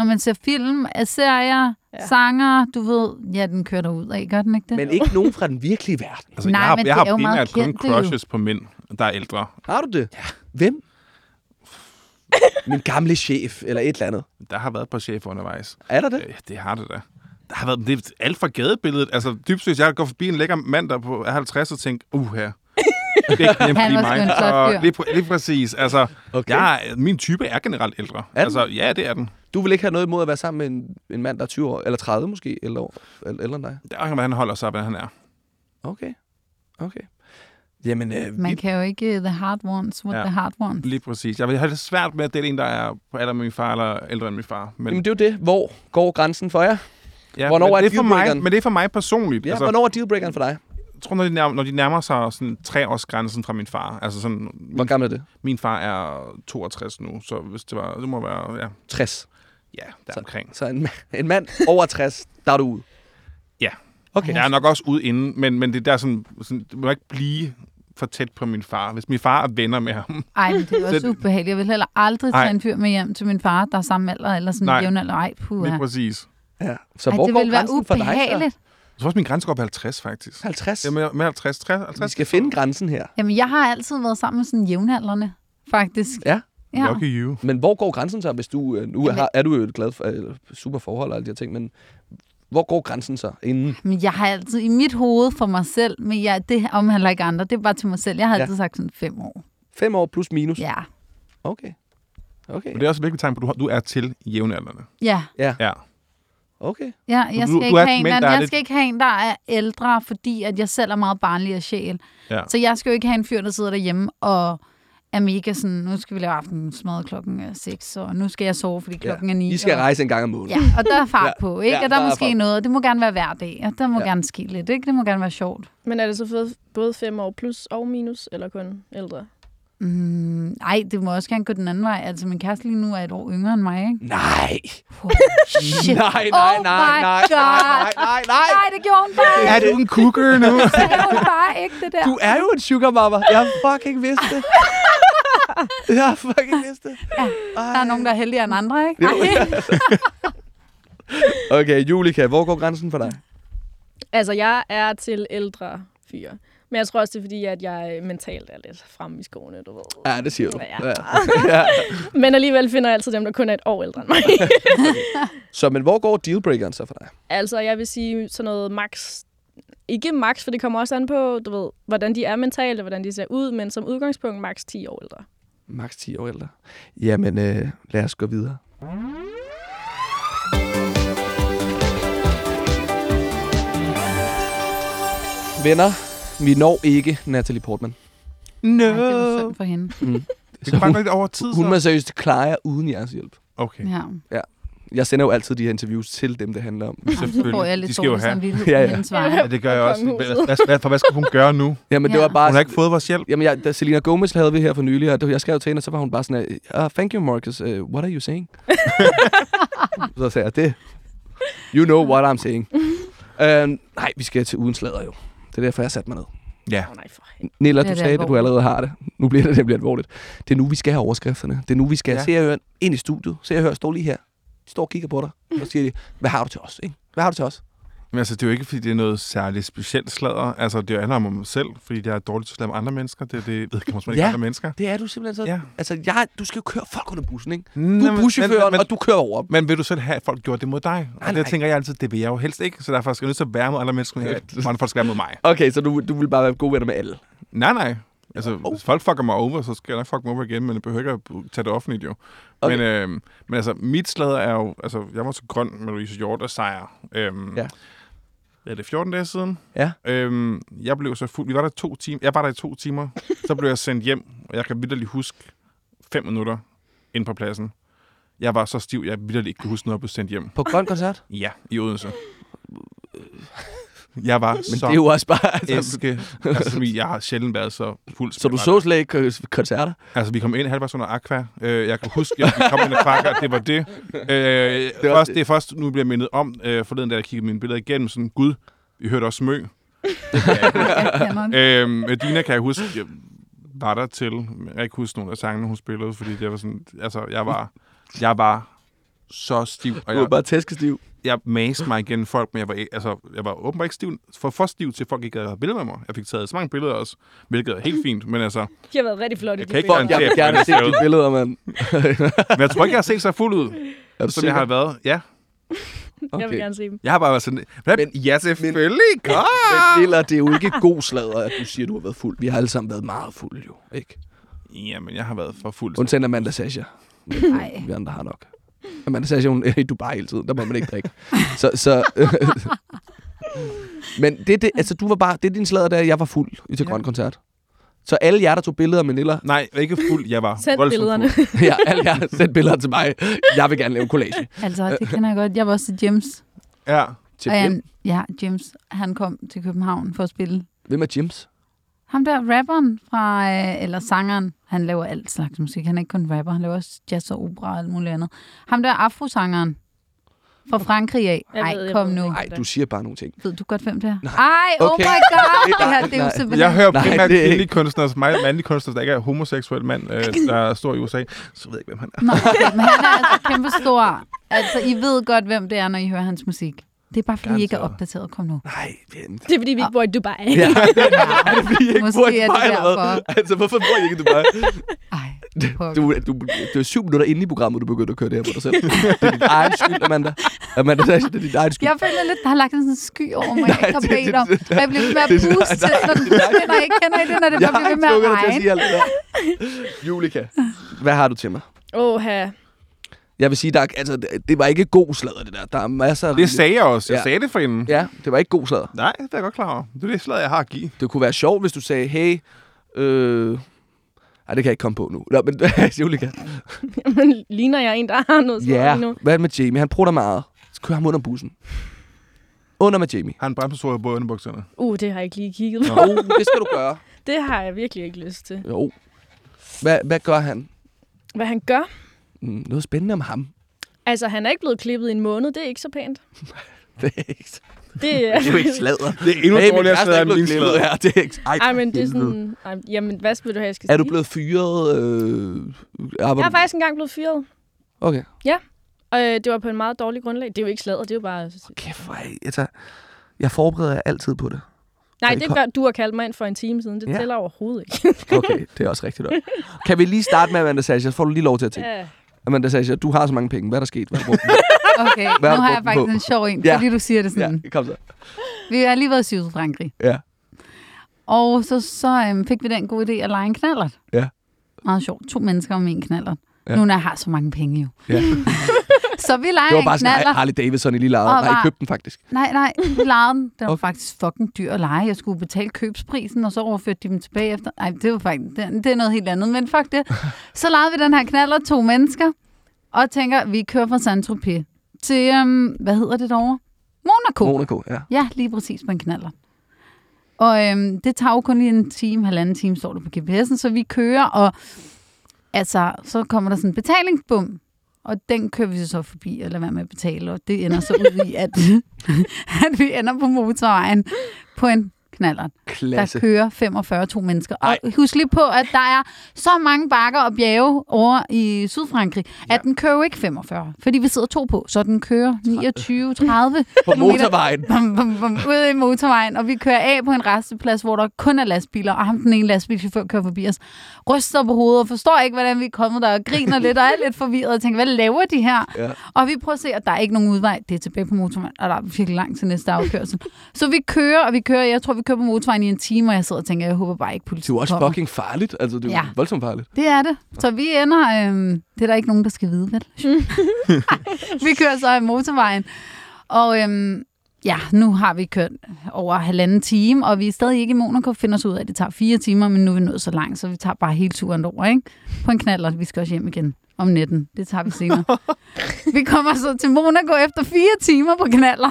når man ser film, serier, ja. Sanger, du ved, ja, den kører der ud af, gør den ikke det? Men ikke nogen fra den virkelige verden. Altså, Nej, jeg har, men jeg det har er jo meget primært kun kendt, det er jo. crushes på mænd, der er ældre. Har du det? Ja. Hvem? Min gamle chef, eller et eller andet. Der har været et par chefer undervejs. Er der det? Øh, det har det da. Der har været det er alt fra gadebilledet. Altså, dybt seriøst, jeg går forbi en lækker mand, der på er 50 og tænker, uh her. Det er ikke [LAUGHS] nemt lige mig. Og lige, præ- lige præcis. Altså, Okay. jeg, min type er generelt ældre. Er den? altså, ja, det er den. Du vil ikke have noget imod at være sammen med en, en mand, der er 20 år, eller 30 måske, eller, år, eller, eller dig? Det er, hvad han holder sig, hvad han er. Okay, okay. Jamen, øh, Man vi, kan jo ikke uh, the heart wants what Ja. the heart wants. Lige præcis. Jeg have det svært med, at det er en, der er på alder med min far, eller ældre end min far. Men, jamen, det er jo det. Hvor går grænsen for jer? ja, hvornår men er det er for mig? Men det er for mig personligt. Ja, altså, hvornår er dealbreakeren for dig? Jeg tror, når de, nærmer, når de nærmer sig sådan treårsgrænsen fra min far. Altså sådan, Hvor gammel er det? min far er 62 nu, så hvis det var, det må være, ja, 60. ja der Så- omkring. Så en, en mand over 60, der er du ude. Ja. Okay. Jeg er nok også ude inden, men, men det der sådan, sådan, det må ikke blive for tæt på min far. Hvis min far er venner med ham, Ej, men det er [LAUGHS] også Så- ubehageligt. Jeg vil heller aldrig Ej. tage en fyr med hjem til min far, der er samme alder, eller sådan Nej. en jævn alder. Ej, puh, lige præcis. Ja. Så Ej, hvor det vil være grænsen for dig ubehageligt. Jeg tror også, min grænse går op 50, faktisk. så? 50. Ja, med, med 50, 60, 50. Vi skal finde grænsen her. Jamen, jeg har altid været sammen med sådan jævnaldrende, faktisk. Ja. Ja. Lucky you. Men hvor går grænsen så, hvis du... øh, Nu Jamen- har, er du jo et glad for, øh, super forhold og alle de her ting, men hvor går grænsen så inden? Men jeg har altid i mit hoved for mig selv, men jeg, det omhandler ikke andre, det er bare til mig selv. Jeg har Ja. altid sagt sådan fem år. Fem år plus minus? Ja. Okay. Okay. Men det er også virkelig tegn på, at du, du er til jævnaldrende. Ja, Ja. Okay. ja jeg, skal du ikke er have en, mænd, er jeg lidt- skal ikke have en, der er ældre, fordi at jeg selv er meget barnlig af sjæl. Ja. Så jeg skal jo ikke have en fyr, der sidder derhjemme og er mega sådan, nu skal vi lave aftensmad klokken er 6, og nu skal jeg sove, fordi klokken er 9. I skal og, rejse en gang om måneden. Ja, og der er fart [LAUGHS] Ja. på, ikke? Ja, og der er der er måske fart. noget, det må gerne være hver dag, og der må Ja. gerne ske lidt, ikke? Det må gerne være sjovt. Men er det så både fem år plus og minus, eller kun ældre? Mm, ej, det må også gerne gå den anden vej. Altså, min kæreste lige nu er et år yngre end mig, ikke? Nej. Oh, shit. Nej, nej, Oh nej, nej, God. nej, nej, nej. Nej, det gjorde hun bare Er du en cougar nu? [LAUGHS] Det gjorde hun bare ikke, det der. Du er jo en sugar mama. Jeg fucking vidste det. [LAUGHS] Jeg fucking vidste det. Ja, der er nogen, der er heldigere end andre, ikke? Jo. [LAUGHS] Okay, Julika, hvor går grænsen for dig? Altså, jeg er til ældre fyre. Men jeg tror også, det er fordi, at jeg mentalt er lidt fremme i skoene, du ved. Ja, det siger du. Ja. Ja. [LAUGHS] Ja. Men alligevel finder jeg altid dem, der kun er et år ældre end mig. [LAUGHS] Så, men hvor går dealbreakeren så for dig? altså, jeg vil sige sådan noget max... Ikke max, for det kommer også an på, du ved, hvordan de er mentalt, og hvordan de ser ud, men som udgangspunkt max 10 år ældre. Max 10 år ældre. Jamen, øh, lad os gå videre. Venner, vi når ikke Natalie Portman. No. Ej, det var synd for hende. Det Så kan bare hun, lidt over tid, hun så. må seriøst klare uden jeres hjælp. Okay, Ja. Jeg sender jo altid de her interviews til dem, det handler om. Så får jeg selvfølgelig. lidt De skal jo have. Ja, ja, ja. ja. Ja, det gør jeg Og også. Hvad, hvad, for hvad skal hun gøre nu? Jamen, det Ja. var bare... Hun har ikke fået vores hjælp. Jamen, jeg, da Selena Gomez havde vi her for nylig, og det- jeg skrev til hende, og så var hun bare sådan, uh, thank you, Marcus. Uh, what are you saying? [LAUGHS] så sagde jeg, det. You know what I'm saying. uh, [LAUGHS] nej, vi skal til ugens slader jo. Det er derfor, jeg satte mig ned. Ja. Oh, nej, for Det du det sagde, at du allerede har det. Nu bliver det nemlig alvorligt. Det er nu, vi skal have overskrifterne. Det er nu, vi skal Ja. se og høre ind i studiet. Se og høre, stå lige her. De står og kigger på dig. Og så siger de, hvad har du til os? Ikke? Hvad har du til os? Men altså, det er jo ikke, fordi det er noget særligt specielt sladder. Altså, det handler om mig selv, fordi jeg er dårligt til at om andre mennesker. Det, det vedkommer man ikke Ja. andre mennesker. Det er du simpelthen så. Ja. Altså, jeg, du skal jo køre folk under bussen, ikke? Du Nå, er buschaufføren, og du kører over. Men vil du selv have, at folk gjorde det mod dig? Og Nej, det nej. tænker jeg altid, det vil jeg jo helst ikke. Så derfor skal jeg nødt til at være mod andre mennesker, Ja. andre folk skal være mod mig. Okay, så du, du vil bare være gode venner med alle. Nej, nej. Altså, Oh. hvis folk fucker mig over, så skal jeg nok fuck mig over igen, men jeg behøver ikke at tage det offentligt, jo. Okay. Men, øh, men altså, mit sladder er jo... Altså, jeg var så grøn med Louise Hjort og sejr. Øhm, Ja. Er det 14 dage siden? Ja. Øhm, jeg blev så fuld. Vi var der to timer. Jeg var der i to timer. så blev jeg sendt hjem, og jeg kan vidderligt huske fem minutter ind på pladsen. Jeg var så stiv, jeg vidderligt ikke kunne huske noget at blive sendt hjem. På grøn koncert? Ja, i Odense. Jeg var Men så det er jo også bare... Altså, æske. Altså, fordi jeg har sjældent været så fuld. så du så slet ikke øh, koncerter? Altså, vi kom ind halvvejs under Aqua. Øh, jeg kan huske, at vi kom ind og kvakker, det var det. Øh, [LAUGHS] det, var- er først, det er først, nu bliver jeg mindet om, øh, forleden, da jeg kiggede mine billeder igennem, sådan, gud, vi hørte også Mø. Jeg kender den. øh, Dina kan jeg huske, jeg var der til, jeg kan ikke huske nogle af sangene, hun spillede, fordi det var sådan, altså, jeg var, jeg var så stiv, og Du var jeg, bare tæskestiv. jeg maste mig igen folk, men jeg var, altså, jeg var åbenbart ikke stiv, for for stiv til, at folk ikke havde billeder med mig. Jeg fik taget så mange billeder også, hvilket er helt fint, men altså, De har været rigtig flotte. Jeg kan ikke. Fuck, jeg vil gerne se de billeder, mand. [LAUGHS] men jeg tror ikke, jeg har set så fuld ud, Er som jeg har været. Ja, Jeg vil gerne se dem. Jeg har bare været sådan, men, Men- ja, selvfølgelig, kom! Men Nilla, det er jo ikke god sladder, at du siger, at du har været fuld. Vi har alle sammen været meget fulde, jo. Ikke? Jamen, jeg har været for fuld. Undtagen Amanda Sasha. Nej. Vi andre har nok. Sasha, hun [LAUGHS] er i Dubai hele tiden. Der må man ikke drikke. så, så, men det, det, altså, du var bare, det er din sladder, der jeg var fuld i til Ja. grøn koncert. Så alle jer, der tog billeder med Nilla, Nej, ikke fuld. Jeg var Send billederne. fuld. [LAUGHS] ja, alle jer, send billeder til mig. Jeg vil gerne lave en collage. Altså, det kender jeg godt. Jeg var også til James. Ja. Til han, ja, James, han kom til København for at spille. Hvem er Jims? Ham der rapperen fra, øh, eller sangeren, han laver alt slags musik. Han er ikke kun rapper, han laver også jazz og opera og alt muligt andet. Ham der afrosangeren fra Frankrig af. Ej, kom nu. Nej, du siger bare nogle ting. Ved du godt, hvem det er? Ej, oh Okay. my god! Det her, det er jo Nej. simpelthen... Jeg hører Nej, primært kvindelige kunstnere, altså mig mandlige kunstnere, der ikke er homoseksuel mand, øh, der er stor i USA. Så ved jeg ikke, hvem han er. Okay, men han er altså kæmpe stor. Altså, I ved godt, hvem det er, når I hører hans musik. Det er bare, fordi I ikke er opdateret. Kom nu. Nej, vent. Det er, fordi vi ikke bor i Dubai. Ja, [LAUGHS] det er det, fordi jeg ikke Måske bor i er det Dubai eller. Altså, hvorfor bor jeg ikke i Dubai? Ej. Du, du, du er syv minutter inde i programmet, du begynder at køre det her på dig selv. Det er din egen skyld, Amanda. Amanda, det er din egen skyld. Jeg føler lidt, der har lagt sådan en sky over mig, jeg ikke har det- bedt om. det- det- Og jeg bliver ved med at det- puste, når den begynder. Jeg kender I det, når det Jeg har bliver ikke ved med at tvunget dig til at regne. sige alt det der. Julika, hvad har du til mig? Åh, her. Jeg vil sige, der, er- altså, det- det var ikke god sladder, det der. Der er masser af... Det sagde jeg også. Jeg Ja. sagde det for hende. Ja, det var ikke god sladder. Nej, det er jeg godt klar over. Det er det slag, jeg har at give. Det kunne være sjovt, hvis du sagde, hey, øh... Ej, det kan jeg ikke komme på nu. Nå, men [LAUGHS] Julika. [LAUGHS] Men ligner jeg en, der har noget Ja, yeah. lige nu? hvad med Jamie? Han prutter meget. Så kører ham under bussen. Under med Jamie. Har en bremsesår på underbukserne. Uh, det har jeg ikke lige kigget på. Jo, det skal du gøre. [LAUGHS] Det har jeg virkelig ikke lyst til. Jo. Hvad, hvad gør han? Hvad han gør? Mm, noget spændende om ham. Altså, han er ikke blevet klippet i en måned. Det er ikke så pænt. [LAUGHS] Det er ikke, Det [LAUGHS] det er jo ikke sladder. Det er endnu Hey, dårligere er sladder ikke end min blevet klippet sladder. her. Det er ikke... Ej, Ej, men det er sådan... Ej, jamen, hvad vil du have, jeg skal Er du sige? blevet fyret? Øh, Jeg arbejder er du- faktisk engang blevet fyret. Okay. Og øh, det var på en meget dårlig grundlag. Det er jo ikke sladder, det er jo bare... Kæft, hvor er I- jeg, tager, jeg forbereder jer altid på det. Nej, det gør, du har kaldt mig ind for en time siden. Det Ja. tæller overhovedet ikke. Okay, det er også rigtigt nok. Kan vi lige starte med Amanda Sasha? Så får du lige lov til at tænke. Ja. Amanda Sasha, du har så mange penge. Hvad er der sket? Hvad er? [LAUGHS] Okay, Hvad nu har jeg faktisk på? en sjov en, Ja. fordi du siger det ja, sådan. kom så. Vi har lige været i Sydfrankrig. Ja. Og så, så øhm, fik vi den gode idé at lege en knallert. Ja. Meget sjovt. To mennesker om en knallert. Ja. Ja. Nu når jeg har så mange penge jo. Ja. [LAUGHS] Så vi leger Det var bare sådan knallert. Harley Davidson i lille. Og Nej, købte den faktisk. Nej, nej, vi lejede den. Den var Okay. okay. faktisk fucking dyr at lege. Jeg skulle betale købsprisen, og så overførte de dem tilbage efter. Nej, det var faktisk det, det er noget helt andet, men fuck det. Så lejede vi den her knaller to mennesker, og tænker, vi kører fra Saint-Tropez til, øhm, hvad hedder det derovre? Monaco. Monaco, ja. Ja, lige præcis på en knaller. Og øhm, det tager jo kun lige en time, halvanden time, står det på GPS'en, så vi kører, og altså, så kommer der sådan en betalingsbum, og den kører vi så forbi, og lader være med at betale, og det ender så ud i, at, [LAUGHS] [LAUGHS] at vi ender på motorvejen på en knaller, der kører 45 to mennesker. Ej. Og husk lige på, at der er så mange bakker og bjerge over i Sydfrankrig, ja. at den kører jo ikke 45, fordi vi sidder to på, så den kører 29, 30 [LAUGHS] På motorvejen. ude i motorvejen, og vi kører af på en resteplads, hvor der kun er lastbiler, og ham den ene lastbilchauffør kører forbi os, ryster på hovedet og forstår ikke, hvordan vi er kommet der, og griner lidt og er lidt forvirret og tænker, hvad laver de her? Ja. Og vi prøver at se, at der er ikke nogen udvej. Det er tilbage på motorvejen, og der er virkelig langt til næste afkørsel. så vi kører, og vi kører, jeg tror, vi kører på motorvejen i en time, og jeg sidder og tænker, jeg håber bare ikke, Det politiet er jo også kommer. fucking farligt. Altså, det er Ja. voldsomt farligt. Det er det. Så vi ender... Øhm, det er der ikke nogen, der skal vide, vel? [LAUGHS] [LAUGHS] vi kører så i motorvejen. Og øhm, ja, nu har vi kørt over halvanden time, og vi er stadig ikke i Monaco. Finder os ud af, at det tager fire timer, men nu er vi nået så langt, så vi tager bare hele turen over, ikke? På en knaller. Vi skal også hjem igen om natten. Det tager vi senere. [LAUGHS] vi kommer så til Monaco efter fire timer på knaller.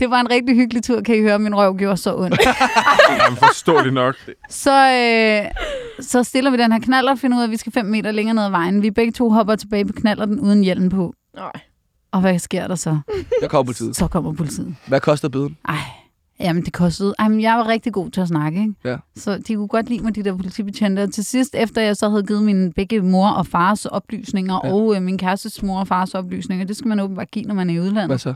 Det var en rigtig hyggelig tur, kan I høre. Min røv gjorde så ondt. [LAUGHS] Jamen, forståeligt nok. Så, øh, så stiller vi den her knaller og finder ud af, at vi skal 5 meter længere ned ad vejen. Vi begge to hopper tilbage på knallerten uden hjelm på. Nej. Og hvad sker der så? Jeg kommer tiden. Så kommer politiet. Hvad koster bøden? Ej, jamen det kostede... Ej, men jeg var rigtig god til at snakke, ikke? Ja. Så de kunne godt lide mig, de der politibetjente. Og til sidst, efter jeg så havde givet mine begge mor og fars oplysninger, ja. og øh, min kærestes mor og fars oplysninger, det skal man åbenbart give, når man er i udlandet, Hvad så?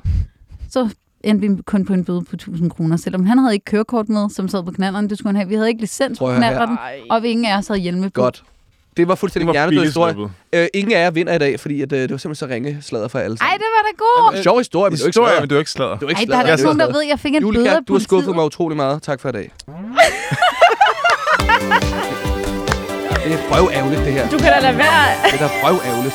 så endte vi kun på en bøde på 1000 kroner. Selvom han havde ikke kørekort med, som sad på knalleren, det skulle han have. Vi havde ikke licens på Ej. og ingen af os havde hjelme på. Godt. Det var Det fuldstændig var hjernedød historie. Øh, ingen af jer vinder i dag, fordi at, øh, det var simpelthen så ringe sladder for alle Ej, sammen. det var da god! Sjov historie, men det er Historie, sladder. men det er ikke sladder. Det er ikke Ej, der er sladder. ikke nogen, der ved, at jeg fik en bøde Julika, af du har skuffet mig utrolig meget. Tak for i dag. [LAUGHS] Det er røværgerligt, det her. Du kan da lade være. Det er da røværgerligt.